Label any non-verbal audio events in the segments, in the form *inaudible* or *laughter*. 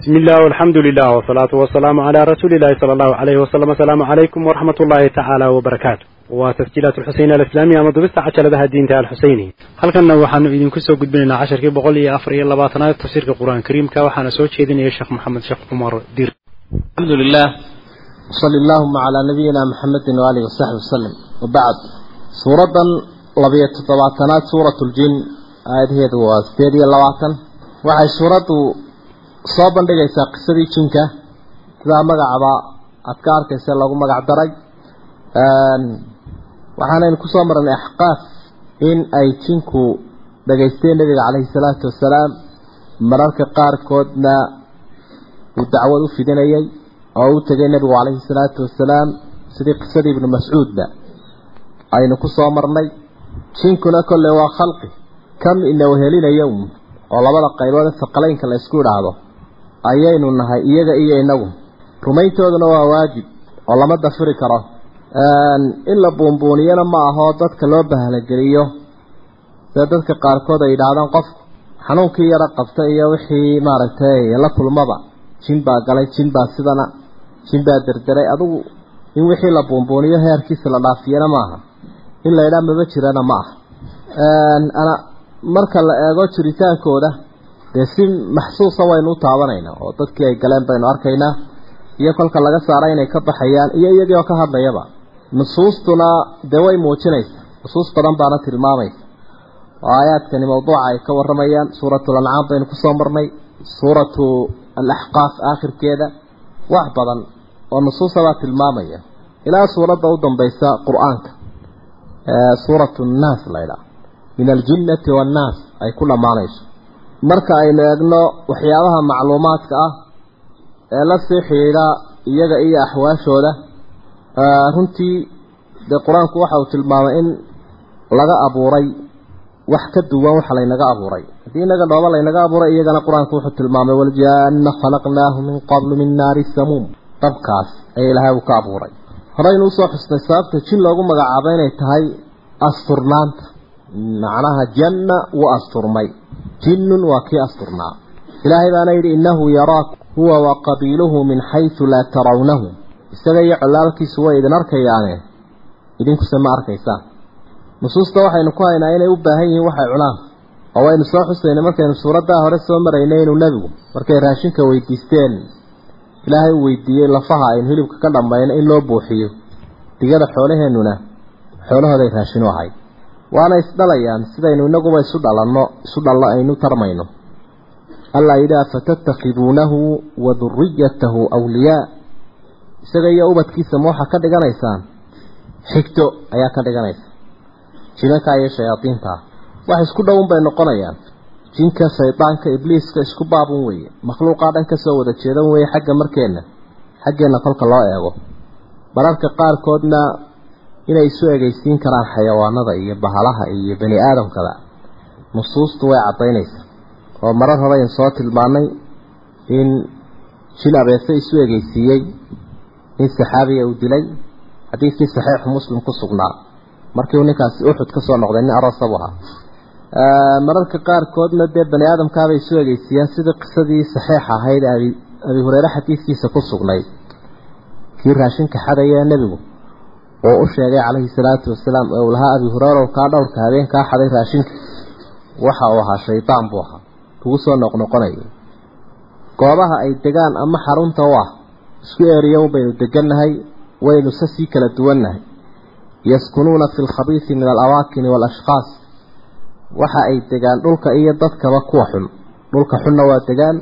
بسم الله والحمد لله والصلاة والسلام على رسول الله صلى الله عليه وسلم السلام عليكم ورحمة الله تعالى وبركاته وتسجيلات الحسين الإسلامية مضبست عشر لها الدين تعالى الحسيني هل كان وحن إذن كسو قد بيننا عشر كي بقول يا أفري الله باطنا تفسير القرآن الكريم كوحنا سوتش إذن يا شيخ محمد شيخ عمر دير الحمد لله صلى اللهم على نبينا محمد وآله وصحبه وسلم وبعد سورة لبية طبعتنات سورة الجن آيات هي دو أستيريا اللواتن وحي سورة soo bandhigaysaa qisadii jinka sidaa magacaba aad ka arkaysa lagu magac daray. Waxaanaynu ku soo marnay axqaaf in ay jinku dhagaysteen nabiga caleyhi salaatu wasalaam mararka qaarkoodna uu dacwad u fidinayay oo u tegay nebigu caleyhi salaatu wasalaam sidii qisadii ibnu mascuudba aynu ku soo marnay jinkuna kolley waa khalqi. Kam ina wehelinayo oo labada qaybood faqalaynka la isku idhaahdo ayaynu nahay iyaga iyo inagu. Rumayntooduna waa waajib oo lama dafiri karo. In la buunbuuniyana ma aho dadka loo bahlageliyo sida dadka qaarkood ay yidhaahdaan qofku xanuunkii yara qabta iyo wixii maaragtay la kulmaba. Jin baa galay jin baa sidana jin baa derderay adigu in wixii la buunbuuniyo heerkiisa la dhaafiyana maaha in la yidhaha maba jirana ma aha. Marka la eego jiritaankooda dee si maxsuusa waynu u taabanaynaa oo dadkii ay galeen baynu arkaynaa iyo kolka laga saara inay ka baxayaan iyo iyagii oo ka hadlayaba. Nusuustuna dee way muujinaysaa. Nusuus badan baana tilmaamaysa. Oo aayaadkani mawduuca ay ka waramayaan suuratu lancaam baynu ku soo marnay. Suuratu alaxqaaf aakhirkeeda. Wax badan oo nusuusabaa tilmaamaya. Ilaa suuradda u dambaysa qur'aanka. Suuratu nnaas laydhaah min aljinnati waannaas ay ku dhammaanayso marka aynu eegno waxyaabaha macluumaadka ah ee la sii xidhiidha iyaga iyo axwaashooda runtii dee qur'aanku waxa uu tilmaamay in laga abuuray wax ka duwan waxa laynaga abuuray. Haddii inaga dhooba laynaga abuuray iyagana qur'aanku wuxuu tilmaamay waljaana khalaqnaahu min qablu min naari samuum. Dabkaas ayaa ilaahay uu ka abuuray. Horeynu u soo xusnay sababta jin loogu magacaabo inay tahay asturnaanta. Macnaha janna wuu asturmay jinnun waa kii asturnaa ilaahay baana yidhi innahu yaraak huwa wa qabiiluhu min xaysu laa tarawnahu. Isaga iyo colaalkiisu way idin arkayaane. Idinkuse ma arkaysaan. Nusuusta waxaynu ku haynaa inay u baahan yihiin waxay cunaan. Oo waynu soo xusaynay markaynu suuraddaa hore soo maraynay inuu nebigu. Markay raashinka weydiisteen ilaahay uu weydiiyey lafaha aynu hilibka ka dhammayno in loo buuxiyo. Digada xoolaheennuna xoolahooday raashin u ahayd waana isdhalayaan sidaynu inaguba isu dhalanno isu dhallo aynu tarmayno. Alla yidhi afatattakhiduunahu wa duriyatahu awliyaa. Isaga iyo ubadkiisa ma waxaa ka dhiganaysaan? Xigto ayaa ka dhiganaysa. Jinanka iyo shayaadiinta wax isku dhowun bay noqonayaan. Jinka shaydaanka ibliiska isku baabun weeye. Makhluuqaa dhan ka soo wada jeedan weeye xagga markeenna xaggeenna kolka loo eego. Mararka qaarkoodna inay isu egeysiin karaan xayawaanada iyo bahalaha iyo bani aadamkada nusuustu way caddaynaysaa oo marar hore ayn soo tilmaanay in jin abeese isu egeysiiyey in saxaabiga uu dilay. Xadiidkii saxiixu muslim ku sugnaa. Markii uu ninkaasi uxud ka soo noqday nin arosabu ahaa. Mararka qaarkoodna dee bani aadamkaabay isu egeysiiyeen sidii qisadii saxiix ahayd abi hureyre xadiidkiisa ku sugnayd kii raashinka xadaya nebigu oo u sheegay calayhi salaatu wasalaam ee uu abi hureyra kaa dhowrka habeen kaa xaday raashinka waxa uu ahaa shaydaan buu ahaa. Kugu soo noqnoqonayay goobaha ay degaan ama xarunta u ah isku eeriya baynu degannahay waynu se sii kala duwannahay. Yaskunuuna fi lkhabiisi min alawaakini waalashkhaas waxa ay degaan dhulka iyo dadkaba kuwa xun. Dhulka xunna waa degaan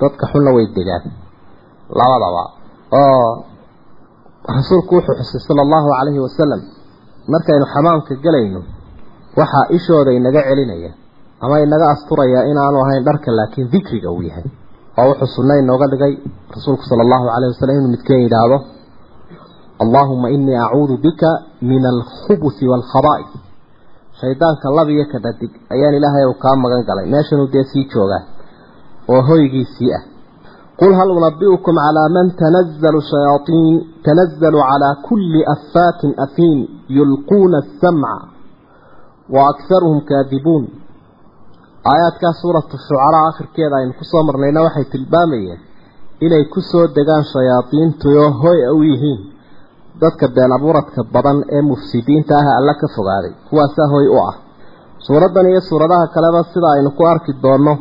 dadka xunna way degaan. Labadaba. Oo rasuulku wuxuu xusay sala allahu calayhi wasalam markaynu xamaamka gelayno waxaa ishooda inaga celinaya ama inaga asturaya inaanu ahayn dharka laakiin dikriga uu yahay. Oo wuxuu sunna inooga dhigay rasuulku sala allahu calayhi wasalam inuu midkeen yidhaahdo allaahuma inii acuudu bika min alkhubusi waalkhaba'is shaydaanka labiyo ka dhadig ayaan ilaahay uu kaa magan galay. Meeshanuu dee sii joogaa oo hoygiisii ah قل هل أنبئكم على من تنزل الشياطين تنزل على كل أفاك أثيم يلقون السمع وأكثرهم كاذبون aayaadkaa suuratu shucaraa akhirkeeda aynu kusoo marnayna waxay tilmaamayeen inay ku soo degaan shayaadiintuoo hoy u yihiin dadka been abuuradka badan ee mufsidiinta ah alla ka fogaaday kuwaasaa hoy u ah suuraddan iyo suuradaha kaleba sida aynu ku arki doonno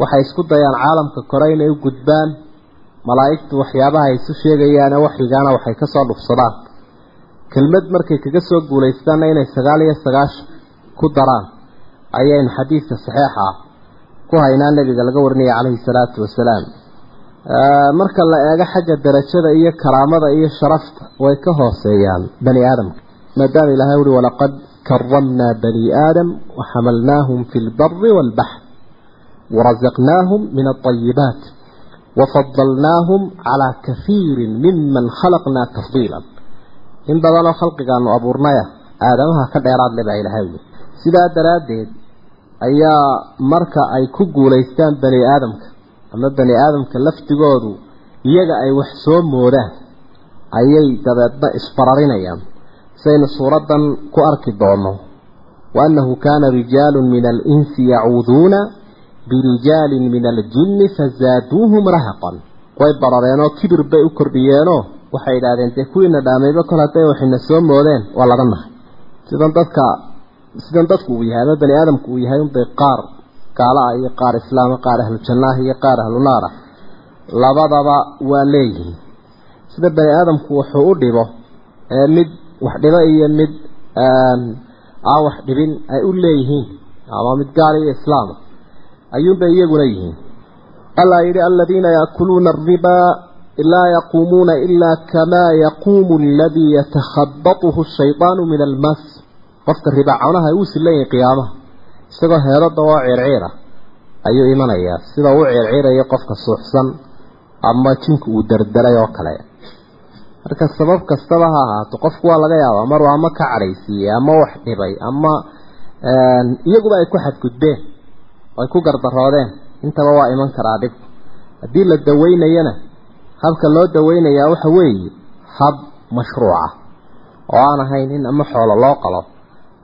waxay isku dayaan caalamka kore inay u gudbaan. Malaa'igtu waxyaabaha ay isu sheegayaane waxyigaana waxay ka soo dhufsadaan. Kelmad markay kaga soo guulaystaanna inay sagaal iyo sagaashan ku daraan ayaynu xadiidka saxiixa ah ku haynaa nebiga laga warinaya calayhi salaatu wasalaam. Marka la eego xagga darajada iyo karaamada iyo sharafta way ka hooseeyaan bani aadamka maadaama ilahay uri walaqad karamnaa bani aadam waxamalnaahum fi lbari waalbaxr wafadalnaahum calaa kahiirin miman khalaqnaa tafdiila in badanoo khalqigaanu abuurnaya aadamaha ka dheeraad le baa ilahay uri sidaa daraaddeed ayaa marka ay ku guulaystaan bani aadamka ama bani aadamka laftigoodu iyaga ay wax soo moodaan ayay dabeedna isbararinayaan saynu suuraddan ku arki doonno wa annahu kaana rijaalun min alinsi yacuuduuna birijaalin min aljinni fazaaduuhum rahaqan way barareenoo kibir bay u kordhiyeenoo waxay idhaahdeen dee kuwiina dhaamayba kol hadday waxayna soo moodeen waa laga nahay sidan dadka sidan dadku uu yahay ama bani aadamku uu yahay unbay qaar gaala ah iyo qaar islaama qaar ahlu jannaah iyo qaar ahlu naar labadaba waa leeyihiin sida bani aadamku wuxuu u dhibo ee mid wax dhibo iyo mid aan wax dhibin ay u leeyihiin ama mid gaal iyo islaama ayuunbay iyaguna yihiin. Allaa yidhi aladiina yaakuluuna aribaa laa yaquumuuna ilaa kamaa yaquumu aladii yatakhabatuhu shaydaanu min almas qofka ribaaconaha uu sileeyahay qiyaamaha isagoo heedada oo circiira ayuu imanayaa. Sida uu circiirayo qofka suuxsan ama jinku uu dardaray oo kale. Marka sabab kastaba ha ahaato qofku waa laga yaabaa maruu ama ka cadhaysiiyey ama wax dhibay ama iyaguba ay ku xadgudbeen oo ay ku gardaroodeen intaba waa iman karaa dhib. Haddii la daweynayana habka loo daweynayaa waxa weeye hab mashruuca oo aan ahayn in ama xoolo loo qalo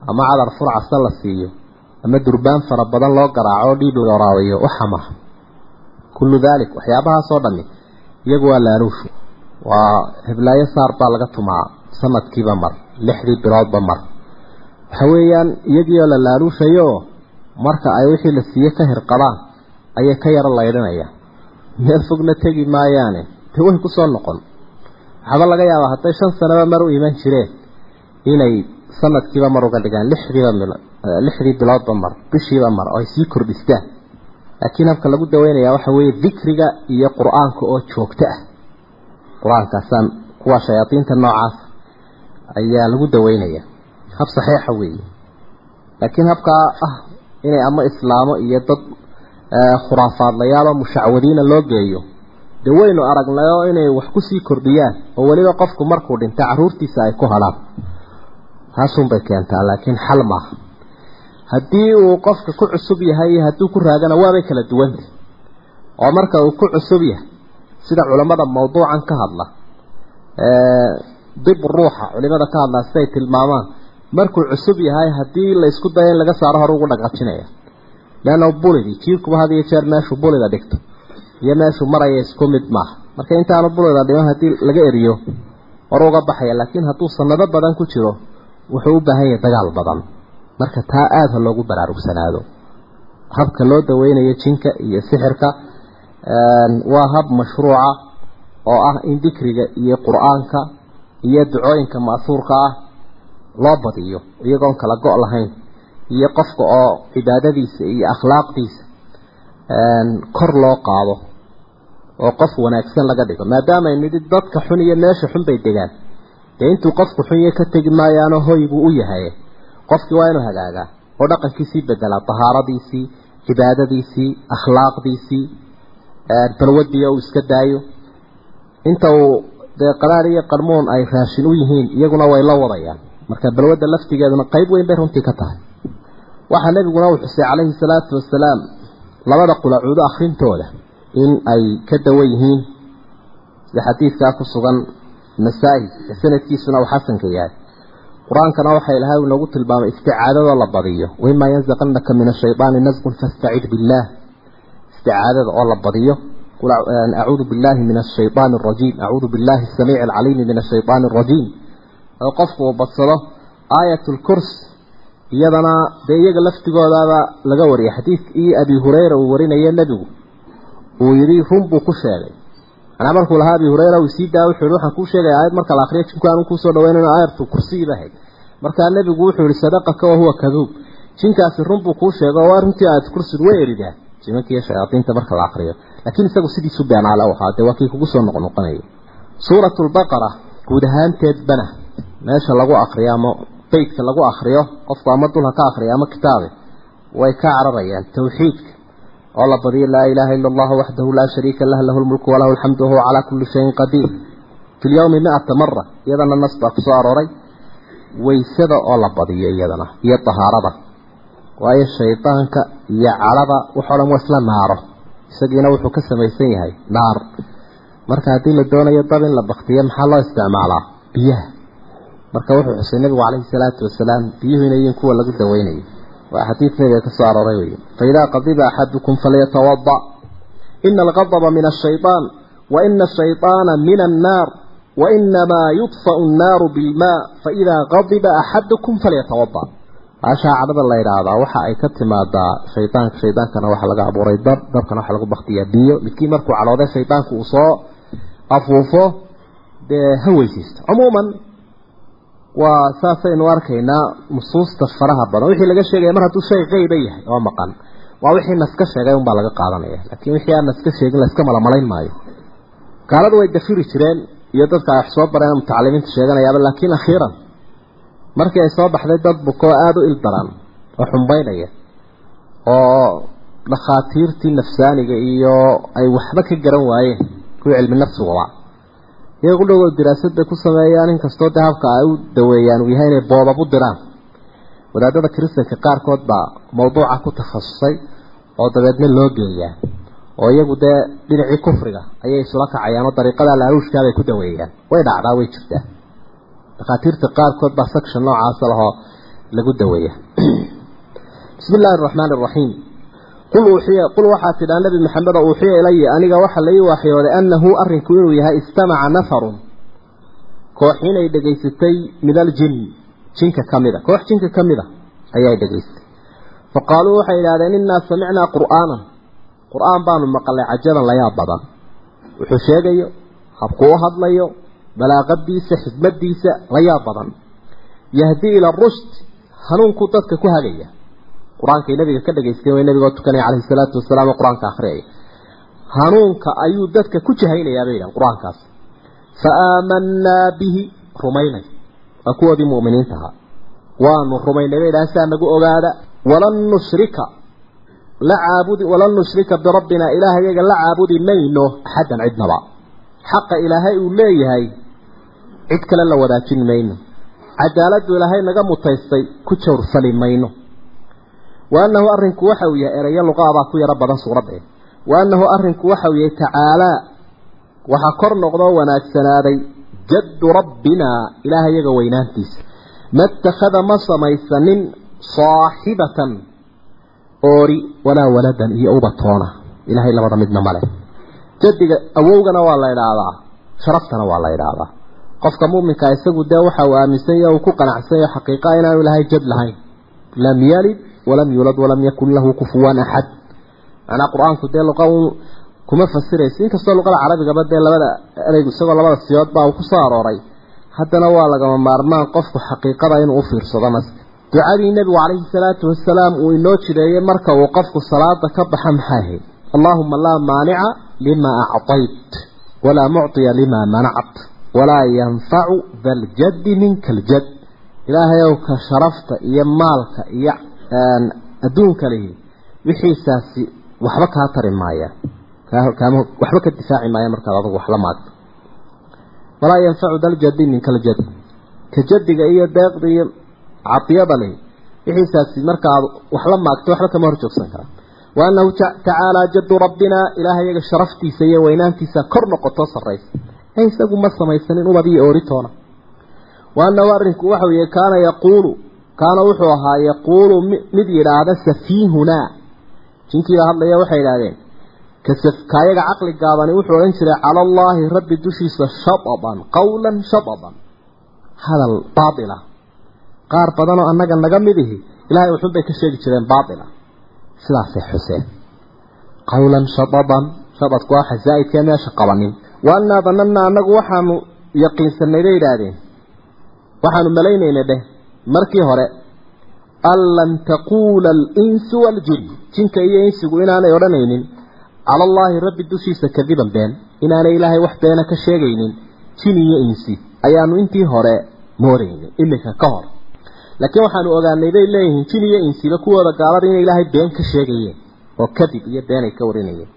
ama cadar furcasa la siiyo ama durbaan fara badan loo garaaco oo dhiib laga waraabiyo waxama kullu daalik waxyaabahaasoo dhami iyagu waa laaluushu. Waa heblaayo saar baa laga tumaa sanadkiiba mar lixdii biloodba mar. Waxa weeyaan iyagiioo la laaluushayo marka ay wixii la siiye ka hirqabaan ayay ka yaro laydhinayaan meel fogna tegi maayaane dee way ku soo noqon. Waxaaba laga yaabaa hadday shan sanaba mar u iman jireen inay sanadkiiba mar uga dhigaan lixdiiba lixdii biloodba mar bishiiba mar oo ay sii kordhistaan. Laakiin habka lagu daweynayaa waxa weeye dikriga iyo qur'aanka oo joogto ah. Qur'aankaasaan kuwa shayaadiinta noocaas ayaa lagu daweynaya hab saxiixa weeye. Laakiin habkaa ah inay ama islaamo iyo dad khuraafaadlayaal oo mushacwadiina loo geeyo. Dee waynu aragnay oo inay wax ku sii kordhiyaan oo weliba qofku markuu dhinta carruurtiisa ay ku halaan taasunbay keentaa laakiin xal maaha haddii uu qofka ku cusub yahay iyo hadduu ku raagana waabay kala duwanta oo marka uu ku cusub yahay sida culammada mawduucan ka hadla. Dib ruuxa culimada ka hadlaa siday tilmaamaan markuu cusub yahay haddii la isku dayo in laga saaro hore ugu dhaqaajinaya. Leanna bulidi jiirkuba had iyo jeer meeshuu bulida dhigto. Iyo meeshuu maraya isku mid maaha. Marka intaanu bulida dhiman haddii laga eriyo hore uga baxaya. Laakiin hadduu sanado badan ku jiro wuxuu u baahan yahay dagaal badan. Marka taa aada ha loogu baraarugsanaado. Habka loo daweynayo jinka iyo sixirka waa hab mashruuca oo ah in dikriga iyo qur'aanka iyo ducooyinka ma'suurka ah loo badiyo iyagoon kala go' lahayn iyo qofka oo cibaadadiisa iyo akhlaaqdiisa kor loo qaado oo qof wanaagsan laga dhigo. Maadaama nidhi dadka xun iyo meesha xun bay degaan dee intuu qofku xunye ka tegi maayaano hoy u yahay qofkii waa inuu hagaagaa oo dhaqankiisii bedelaa tahaaradiisii cibaadadiisii akhlaaqdiisii balwadii uu iska daayo. Inta uu dee qaraar iyo qarmuun ay raashin u yihiin iyaguna way la wadayaan marka balwadda laftigeeduna qayb weyn bay runtii ka tahay. Waxaa nebiguna uu xusay calayhi salaatu wasalaam labada qulacuudo akhrintooda in ay ka dawan yihiin. Sida xadiidkaa ku sugan nasaa-i ee sanadkiisuna uu xasanka yahay. Qur'aankana waxa ilahay uu noogu tilmaamay isticaadada la badiyo. Waimaa yanzaqanaka min ashaydaani nasqun fastacid billaah isticaadada oo la badiyo. Qul acuudu billahi min ashaydaani arajiim acuudu billahi asamiici alcaliimi min ashaydaani arajiim oo qofku uu badsado aayat lkurs iyadana dee iyaga laftigoodaaba laga wariyay xadiidkii abi hureyra uu warinaye nebigu uu yidhi run buu ku sheegay. Manaa markuu lahaa abi hureyra uu sii daa wuxuu yihi waxaan kuu sheegaya aayad marka la akriyo jinku aanu kuusoo dhaweynayno aayatu kursigiiba ahayd. Markaa nebigu wuxuu yihi sadaqaka wahuwa kaduub. Jinkaasi run buu kuu sheego oo runtii aayat kursigu way eridaa. Jimankiiyo shayaadiinta marka la akriyo laakiin isagu sidiisu beenaale u ahaa dee waa kii kugu soo noqnoqonaya suuratu lbaqara guud ahaanteedbana meesha lagu akriyo ama beydka lagu akriyo qofku ama dulha ka akriya ama kitaabe way ka cararayaan tawxiidka. Oo la badiyo laa ilaaha ila allahu waxdahu laa shariika lah lahu lmulku walahu alxamdu wahuwa calaa kulli shayin qadiir. Fi lyawmi mi-ata mara iyadana nas baa arooray waysada oo la badiyo iyadana iyo tahaarada. Waayo shaydaanka iyo calada waxoo dhan waa isla naaro isagiina wuxuu ka samaysan yahay naar. Marka haddii la doonayo dab in la baktiyo maxaa loo isticmaalaa? Biyaha marka wuxuu xusay nabigu calayhi salaatu wasalaam biyuhu inay yihiin kuwa lagu daweynayo. Waa xadiid nabiga ka soo arooray faidaa qadiba axadukum falyatawada ina alqadaba min ashayطaan wa ina ashayطaana min annaar wainamaa yudfau annaaru bilmaa. Faidaa qadiba axadukum falyatawada baashaa cadhada la yidhaahdaa waxa ay ka timaadaa shaydaanka shaydaankana waxaa laga abuuray dab dabkana waxaa lagu baktiyaa biyo. Midkii markuu cadhooday shaydaanku uu soo afuufo dee ha weysaysto cumuuman waa saasaynu arkaynaa nusuusta faraha badan. Wixii laga sheegaya mar hadduu shay qeyba yahay oo maqan. Waa wixii naska sheegay unbaa laga qaadanaya. Laakiin wixii aan naska sheegin layska malamalayn maayo. Gaaladu way dafiri jireen iyo dadka ay wax soo bareen mutacalimiinta sheeganayaaba laakiin akhiiran markii ay soo baxday dad bukoo aada u ildaran oo xumbaynaya oo dhakhaatiirtii nafsaaniga iyo ay waxba ka garan waayeen kuwii cilmi nafsigaba iyaga udhowoo diraasad bay ku sameeyaan inkastoo dee habka ay u daweeyaan uu yahay inay boobab u diraan. Wadaadada kiristanka qaarkood baa mawduuca ku takhasusay oo dabeedna loo geeyaa oo iyagu dee dhinacii kufriga ayay isula kacayaan oo dariiqada laaruushkaabay ku daweeyaan. Way dhacdaa way jirtaa. Dhakhaatiirta qaarkood baa section noocaasa lahoo lagu daweeya *clears throat* bismi illaahi araxmaani araxiim qul uuxiya qul waxaa tidhaa nabi maxamed oo uuxiya ilaya aniga waxaa la ii waxyooday annahu arrinku inuu yahay istamaca nafarun. Koox inay dhegaysatay min aljin jinka ka mid a koox jinka ka mid a ayay dhegaysatay fa qaaluu waxay idhahdeen innaa samicnaa qur'aanan. Qur'aan baanu maqalay cajaban layaab badan. Wuxuu sheegayo habkuu u hadlayo balaaqadiisa xikmadiisa layaab badan. Yahdii ila rushd hanuunkuu dadka ku hagaya qur'aankay nabiga ka dhagaysteen way nabigoo tukanaya calayhi salaatu wasalaam qur'aanka akhriyaya hanuunka ayuu dadka ku jahaynayaa qur'aankaas. Fa aamanaa bihi rumaynay. Waa kuwoodii mu'miniinta ahaa waanu rumaynay bay yidhahan saa nagu ogaada. Walan nushrika la caabudi walan nushrika birabbina ilaaha iyaga la caabudi mayno axaddan cidnaba. Xaqa ilaahay uu leeyahay cid kale la wadaajin mayno. Cadaaladdu ilaahay naga mutaystay ku jawrfali mayno ku yaro badan suuradda wa annahu arrinku waxa uu yahay tacaalaa waxaa kor noqdoo wanaagsanaaday jaddu rabbinaa ilaaha iyaga weynaantiisa ma ittakhada ma samaysanin saaxibatan oori walaa waladan iyo ubatoona ilaahay labada midna male jadiga awowgana waa la idhaahdaa sharaftana waa la idhaahdaa qofka muminkaa isagu dee waxa uu aaminsan yahe uu ku qanacsan yahe xaqiiqa inaanu ilahay jad lahayn lam yalid walam yulad walam yakun lahu kufuwan axad macnaa qur'aanku dee luqa kuma fasiraysa inkastoo luqada carabigaba dee labada ereygu isagoo labada siyood baa uu ku soo arooray. Haddana waa lagama maarmaan qofku xaqiiqada inuu u fiirsado naska ducadii nebigu calayhi salaatu wasalaam uu inoo jireeyey marka uu qofku salaada ka baxa maxay ahayd? Allaahuma laa maanica lima acطayt walaa mucطiya lima manacat walaa yanfacu daljaddi minka aljad ilaahayow ka sharafta iyo maalka iyo adduunka lihi wixiisaasi waxba kaa tari maayaan kaama waxba ka difaaci maaya markaad adugu wax la maagto walaa yanfacu daljaddi minka aljad ka jadiga iyo deeqda iyo cadiyada wixiisaasi markaad wax la maagto waxba kama hor joogsan karaa waanahu tacaalaa jaddu rabbina ilaaha iyaga sharaftiisa iyo weynaantiisa kor noqoto sarraysa. Ee isagu ma samaysanin ubad iyo ooritoona waanahu arrinku waxau yahay kaana yaquulu kaana wuxuu ahaa yaquulu mid yidhaahda safiihunaa jinkiibaa hadlaya waxay idhahdeen kaayaga caqli gaabani wuxuu odhan jiray cala allaahi rabbi dushiisa shadaban qawlan shadaban hadal baatila. Qaar badanoo annaga naga mid ihi ilahay wuxun bay ka sheegi jireen baatila. Sidaasay xuseen. Qawlan shadaban shadadku waa xasaa'idkee meesha qabanin. Wa annaa danannaa annagu waxaanu yaqiinsanay bay idhaahdeen waxaanu malaynaynay dheh markii hore an lan taquula alinsu waaljin jinka iyo insigu inaanay odhanaynin cala allaahi rabbi dushiisa kadiban been inaanay ilaahay wax beena ka sheegaynin jin iyo insi ayaanu intii hore mooraynin iminka ka hor. Laakiin waxaanu ogaanay bay leeyihiin jin iyo insiba kuwooda gaalada inay ilaahay been ka sheegayeen oo kadib iyo been ay ka warinayeen.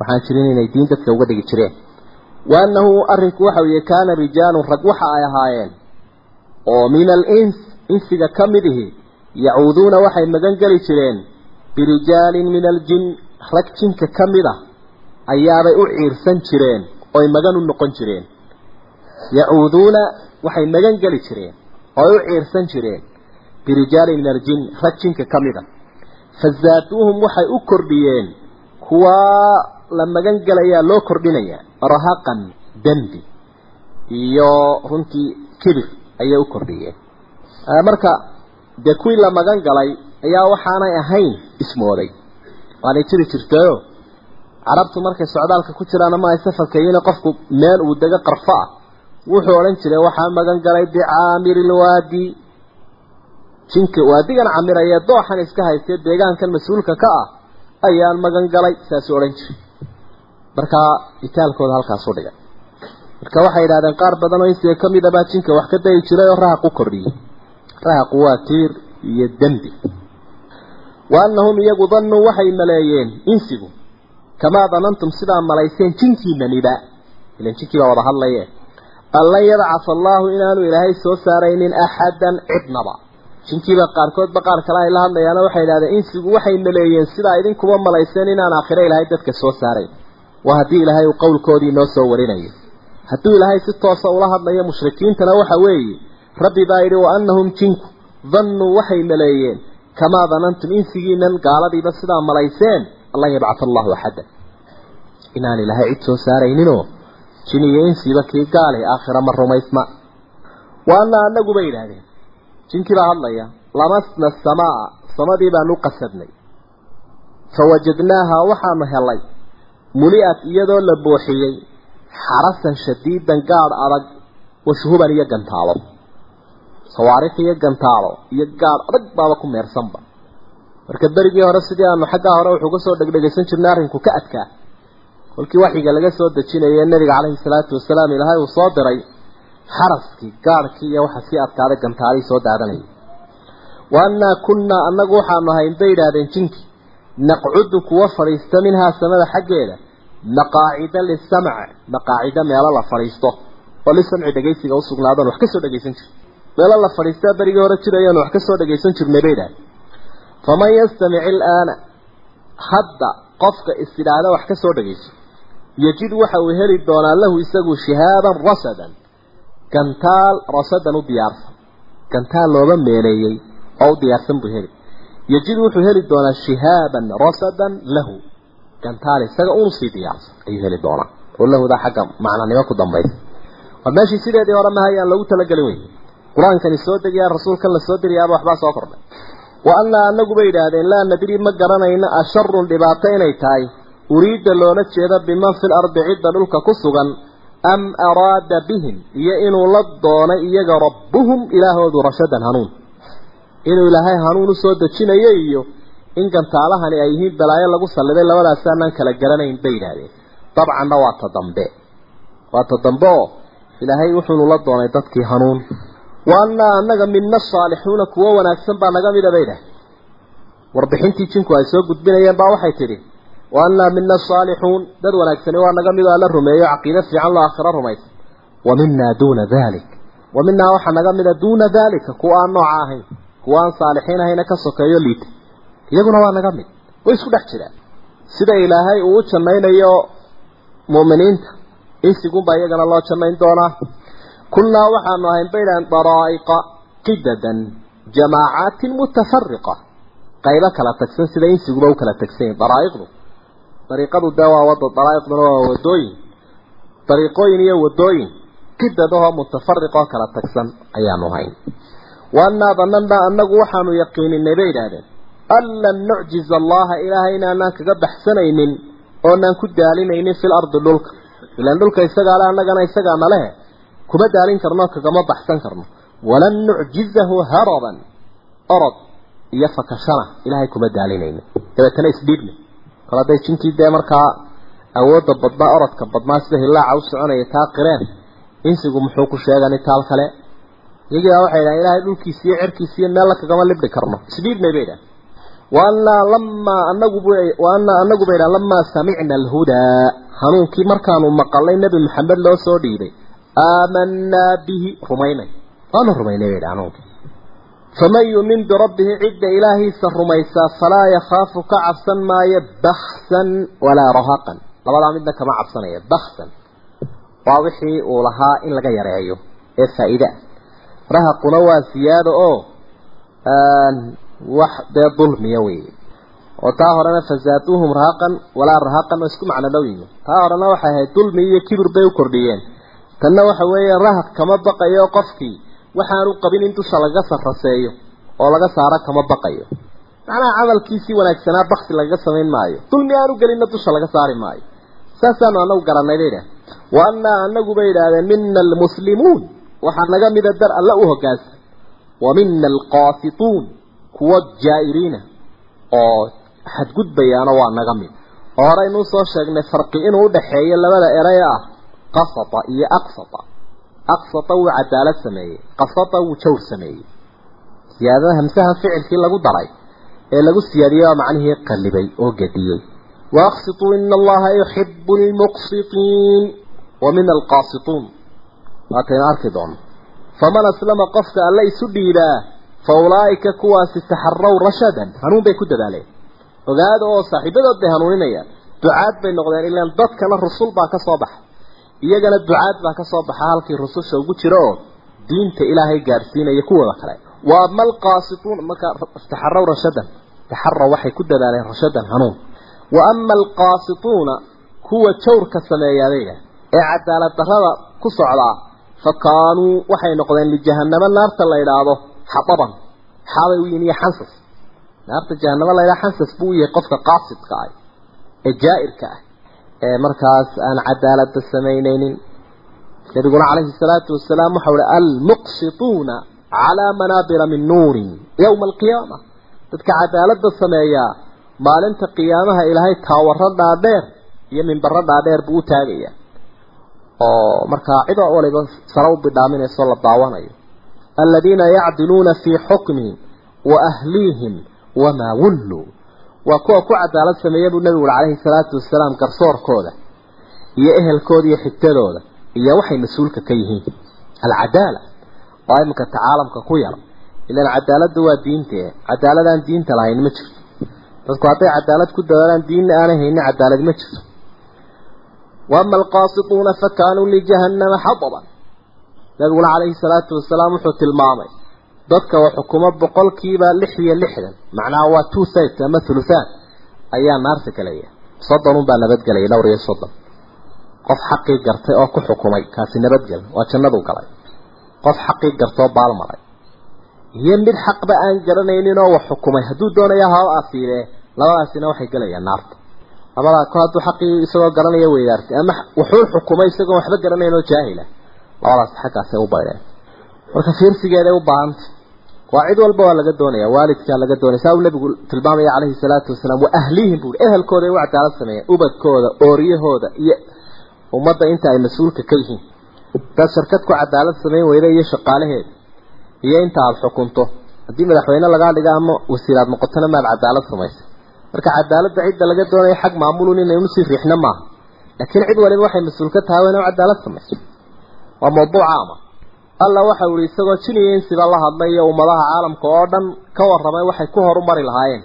Waxaan jirin inay diin dadka uga dhigi jireen. Wa annahu arrinku waxa weeye kaana rijaalun rag waxa ay ahaayeen oo min al-ins insiga ka mid ihi yacuuduuna waxay magan geli jireen birijaalin min aljin rag jinka ka mid ah ayaabay u ciirsan jireen oy magan u noqon jireen. Yacuuduuna waxay magan geli jireen ooy u ciirsan jireen birijaalin min aljin rag jinka ka mid ah. Fazaaduuhum waxay u kordhiyeen kuwaa la magan gelayaa loo kordhinayaa rahaqan dembi iyo runtii kibir ayay u kordhiyeen marka dee kuwii la magan galay ayaa waxaanay ahayn ismooday. Waanay jiri jirtayo carabtu markay socdaalka ku jiraan ama ay safarkayina qofku meel uu dego qarfo ah wuxuu odhan jiray waxaa magan galay bicaamiri lwaadi. Jinka waadigan camiraya dooxan iska haystee deegaankan mas'uulka ka ah ayaan magan galay saasuu odhan jiray. Markaa itaalkooda halkaas u dhigay marka waxay yidhahdeen qaar badan oo insiga ka mid a baa jinka wax ka dayi jiray oo rahaq u kordhiyey rahaqu waa tiir iyo dembi. Wa annahum iyagu dannuu waxay maleeyeen insigu kamaa danantum sidaa malayseen jinkiinaniba ilan jinkii baa wada hadlaye an lan yabcatha allaahu inaanu ilaahay soo saaraynin axadan cidnaba. Jinkiiba qaarkoodba qaar kale ay la hadlayaana waxay idhahdeen insigu waxay maleeyeen sidaa idinkuba malayseen inaan aakhiro ilaahay dadka soo saarayn. Waa haddii ilaahay uu qowlkoodii noo soo warinayo. Hadduu ilaahay si toosa ula hadlayo mushrikiintana waxa weeye rabbi baa yidhi wa annahum jinku dannuu waxay maleeyeen kamaa danantum insigiinan gaaladiiba sidaa malayseen? Allan yabcatha allahu axada inaan ilaahay cid soo saarayninoo jin iyo insiba kii gaali aakhira ma rumaysna wa annaa anagu bay yidhaahdeen. Jinkii baa hadlaya lamasna asamaa samadii baanu qasadnay. Fawajadnaaha waxaanu helay. Muli'at iyadoo la booxiyey xarasan shadiidan gaadh adag washuhuban iyo gantaalo sawaarikh iyo gantaalo iyo gaadh adag baaba ku meersanba. Marka berigii hore sidii aanu xaggaa hore wuxuu ka soo dhegdhegaysan jirnay arrinku ka adkaa. Kolkii waxyiga laga soo dejinayay nabiga caleyhi salaatu wasalaam ilaahay uu soo diray xaraskii gaadhkii iyo waxa sii adkaaday gantaalihii soo daadanayay. Wa annaa kunnaa annagu waxaanu ahayn bay yidhaahdeen jinki naqcudu kuwa fadhiista minhaa samada xaggeeda maqaacida lisamc maqaacida meelo la fadhiisto oo lisamci dhegaysiga usugnaadaan wax ka soo dhegaysan jir meelo la fadhiistaa berigii hore jirayaan wax ka soo dhagaysan jirnay bay idhahdeen. Faman yastamic ilaana hadda qofka istidhaahda wax ka soo dhagayso yajid waxa uu heli doonaa lahu isagu shihaaban rasadan gantaal rasadan u diyaarsan. Gantaal looba meeleeyey oo u diyaarsan buu heli. Yajid wuxuu heli doonaa shihaaban rasadan lahu gantaal isaga unu sii diyaarsan ayuu heli doonaa. Oo lahudaa xagga macnanimo ku dambaysa waa meeshii sideedii hore mahayaan lagu talagelin wey qur'aankani soo degayaa rasuulkan la soo waxbaa soo kordhay. Wa annaa anagu bay yidhaahdeen laa nadri ma garanayno asharun dhibaato inay tahay. Uriidda loola jeedo biman fil ardi cidda dhulka ku sugan am araada bihim iyo inuu la doonay iyaga rabbuhum ilaahoodu rashadan hanuun. Inuu ilaahay hanuun u soo dejinayo iyo in gantaalahani ay yihiin balaayo lagu salliday labadaas aanaan kala garanayn bay yidhaahdeen. Dabcanna waa ta dambe. Waa ta dambe oo ilaahay wuxuunu la doonay dadkii hanuun wa annaa annaga midna saalixuuna kuwo wanaagsan baa naga mida bay dhahay warbixintii jinku ay soo gudbinayeen baa waxay tidhi wa annaa mina saalixuun dad wanaagsani waa naga mid oo alla rumeeyo caqiide fiican loo aakhiro rumaysan. Wa minaa duuna dalik wa minaa waxaa naga mida duuna daalika kuwa aan nooca ahayn kuwa aan saalixiin ahayna ka sokeeyo liita iyaguna waa naga mid. Way isku dhex jiraan. Sida ilaahay uu u jannaynayo mu'miniinta insigunbaa iyagana loo jannayn doonaa kunnaa waxaanu ahayn baydhaan daraa'iqa qidadan jamaacaatin mutafariqa qaybo kala tagsan sida insiguba u kala tagsan yihiin daraa'iqdu dariiqadu dee waa wada daraa'iqduna waa wadooyin dariiqooyin iyo wadooyin qidadahoo mutafariqoo kala tagsan ayaanu ahayn waannaa danannaa annagu waxaanu yaqiininay bay idhaahdeen an lan nucjiza allaha ilaahay inaanaan kaga baxsanaynin oonaan ku daalinaynin fil ardi dhulka ilaan dhulka isagaa le annagana isagaa nalehe kuma daalin karno kagama baxsan karno. Walan nucjizahu haraban. Orod iyo fakashana ilaahay kuma daalinayno dabeetana isdhiibna kol hadday jinkii dee markaa awoodda badnaa orodka badnaa sida hilaaca u soconaya taa qireen insigu muxuu ku sheegani taal kale? Iyagii baa waxay dhahan ilaahay dhulkiisa iyo cerkiisa iyo meella kagama libdhi karno. Isdhiibnay bay dhahan waannaa lamaa anagu waannaa anagu bay dhahan lamaa samicna alhudaa hanuunkii markaanu maqalay nebi maxamed loo soo dhiibay aamanaa bihi rumaynay. Waanu rumaynay bay dhahan hanuunkii faman yu'min birabbihi cidda ilaahiisa rumaysaa falaa yakhaafu ka cabsan maayo baksan walaa rahaqan labadaa midna kama cabsanaya baksan waa wixii uu lahaa in laga yareeyo ee faa'iida. Rahaquna waa siyaado oo wax dee dulmiya weeye. Oo taa horena fasaaduuhum rahaqan walaa rahaqan oo isku tanna waxa weeye rahaq kama baqayo qofkii. Waxaanu qabin in dusha laga sarraseeyo oo laga saaro kama baqayo. Macnaha camalkiisii wanaagsanaa baksi lagaga samayn maayo. Dulmi aanu gelinna dusha laga saari maayo. Saasaanu anagu garanay bay idhahdeen. Wa annaa anagu bay idhaahdeen mina almuslimuun waxaa naga mida dar alla u hoggaansan wa mina alqaasituun kuwa jaa'iriina oo xadgudbayaana waa naga mid. Oo hore inuu soo sheegnay farqi inuu udhaxeeyo labada erey ah qasata iyo aqsata. Aqsata wuu cadaalad sameeyey qasata wuu jawr sameeyey. Siyaadada hamsaha ficilkii lagu daray ee lagu siyaadiyey waa macnihii qallibay oo gediyey waaqsituu ina allaha yuxibu lmuqsitiin wa mina alqaasituun waataynu arki doono faman aslama qofka alla isu dhiibaa fa ulaa'ika kuwaasi taxaraw rashadan hanuun bay ku dadaaleen. Ogaada oo saaxiibadood bay hanuuninayaan. Ducaad bay noqdeen ilaan dadkana rusul baa ka soo baxa iyagana ducaad baa ka soo baxa halkii rususha ugu jira oo diinta ilaahay gaadhsiinaya kuwooda kale. Wa ama alqaasituun markaa taxaraw rashadan taxaraw waxay ku dadaaleen rashadan hanuun. Wa ama alqaasituuna kuwa jawrka sameeyaadayda ee cadaalad darrada ku socdaa fa kaanuu waxay noqdeen lijahannamo naarta la idhaahdo xadaban xaabay u yihiin iyo xansas naarta jahanamo la idhaha xansas buu u yahay qofka qaasidka ah ee jaa'irka ah markaas aan cadaaladda samaynaynin nabiguna calayhi salaatu wasalaam waxau uhi almuqsituuna calaa manaabira min nuurin yowma alqiyaama. Dadka cadaaladda sameeyaa maalinta qiyaamaha ilaahay taawaro dhaadheer iyo minbaro dhaadheer buu u taagayaa. Oo markaa cid waliba sare u bidhaaminayso la daawanayo. Aladiina yacdiluuna fii xukmihim wa ahliihim wamaa wulluu waa kuwa ku cadaalad sameeya buu nabigu uri calayhi salaatu wasalaam garsoorkooda iyo ehelkooda iyo xigtadooda iyo waxay mas'uulka ka yihiin. Alcadaala waa iminka tacaalamka ku yar. Ilaan cadaaladda waa diintee. Cadaaladaan diinta lahayn ma jirto. Dadku hadday cadaalad ku dadaalaan diinna aanay haynin cadaalad ma jirto. Waama alqaasituuna fa kaanuu lijahannama xadaban nabiguna calayhi salaatu wasalaam wuxuu tilmaamay dadka oo xukumo boqolkiiba lix iyo lixdan macnaha waa two sides ama thuluthaan ayaa naarta gelaya soddon unbaa nabadgelaya dhowr iyo soddon. Qof xaqii gartay oo ku xukumay kaasi nabadgel waa jannadu galay. Qof xaqii gartoo baalmaray iyo mid xaqba aan garanaynin oo wax xukumay hadduu doonaya ha afiiree labadaasina waxay gelayaan naarta. Labadaa ko hadduu xaqii isagoo garanaya weydaartay ama wuxuu xukumay isagoo waxba garanayn oo jaahila labadaas xaggaasay u baydheen marka fiirsigeeday u baahantay waa cid walba waa laga doonaya waalidkaa laga doonaya. Saa uu nabigu tilmaamaya calayhi salaatu wasalaam wa ahliihim buuri ehelkooda ay u cadaalad sameeyeen ubadkooda ooriyahooda iyo ummadda inta ay mas'uulka ka yihiin. Hadaad shirkad ku cadaalad samayn weyda iyo shaqaalaheeda iyo inta aada xukunto. Haddii madaxweyne lagaa dhiga ama wasiiraad noqotona maad cadaalad samaysay marka cadaaladda cidda laga doonaya xag maamulun inaynu sii riixno maaha. Laakiin cid waliba waxay mas'uul ka tahay waa inay cadaalad samayso waa mawduuc caama alla waxau ihi isagoo jiniya insiba la hadlay iyo ummadaha caalamka oo dhan ka warramay waxay ku horumari lahaayeen.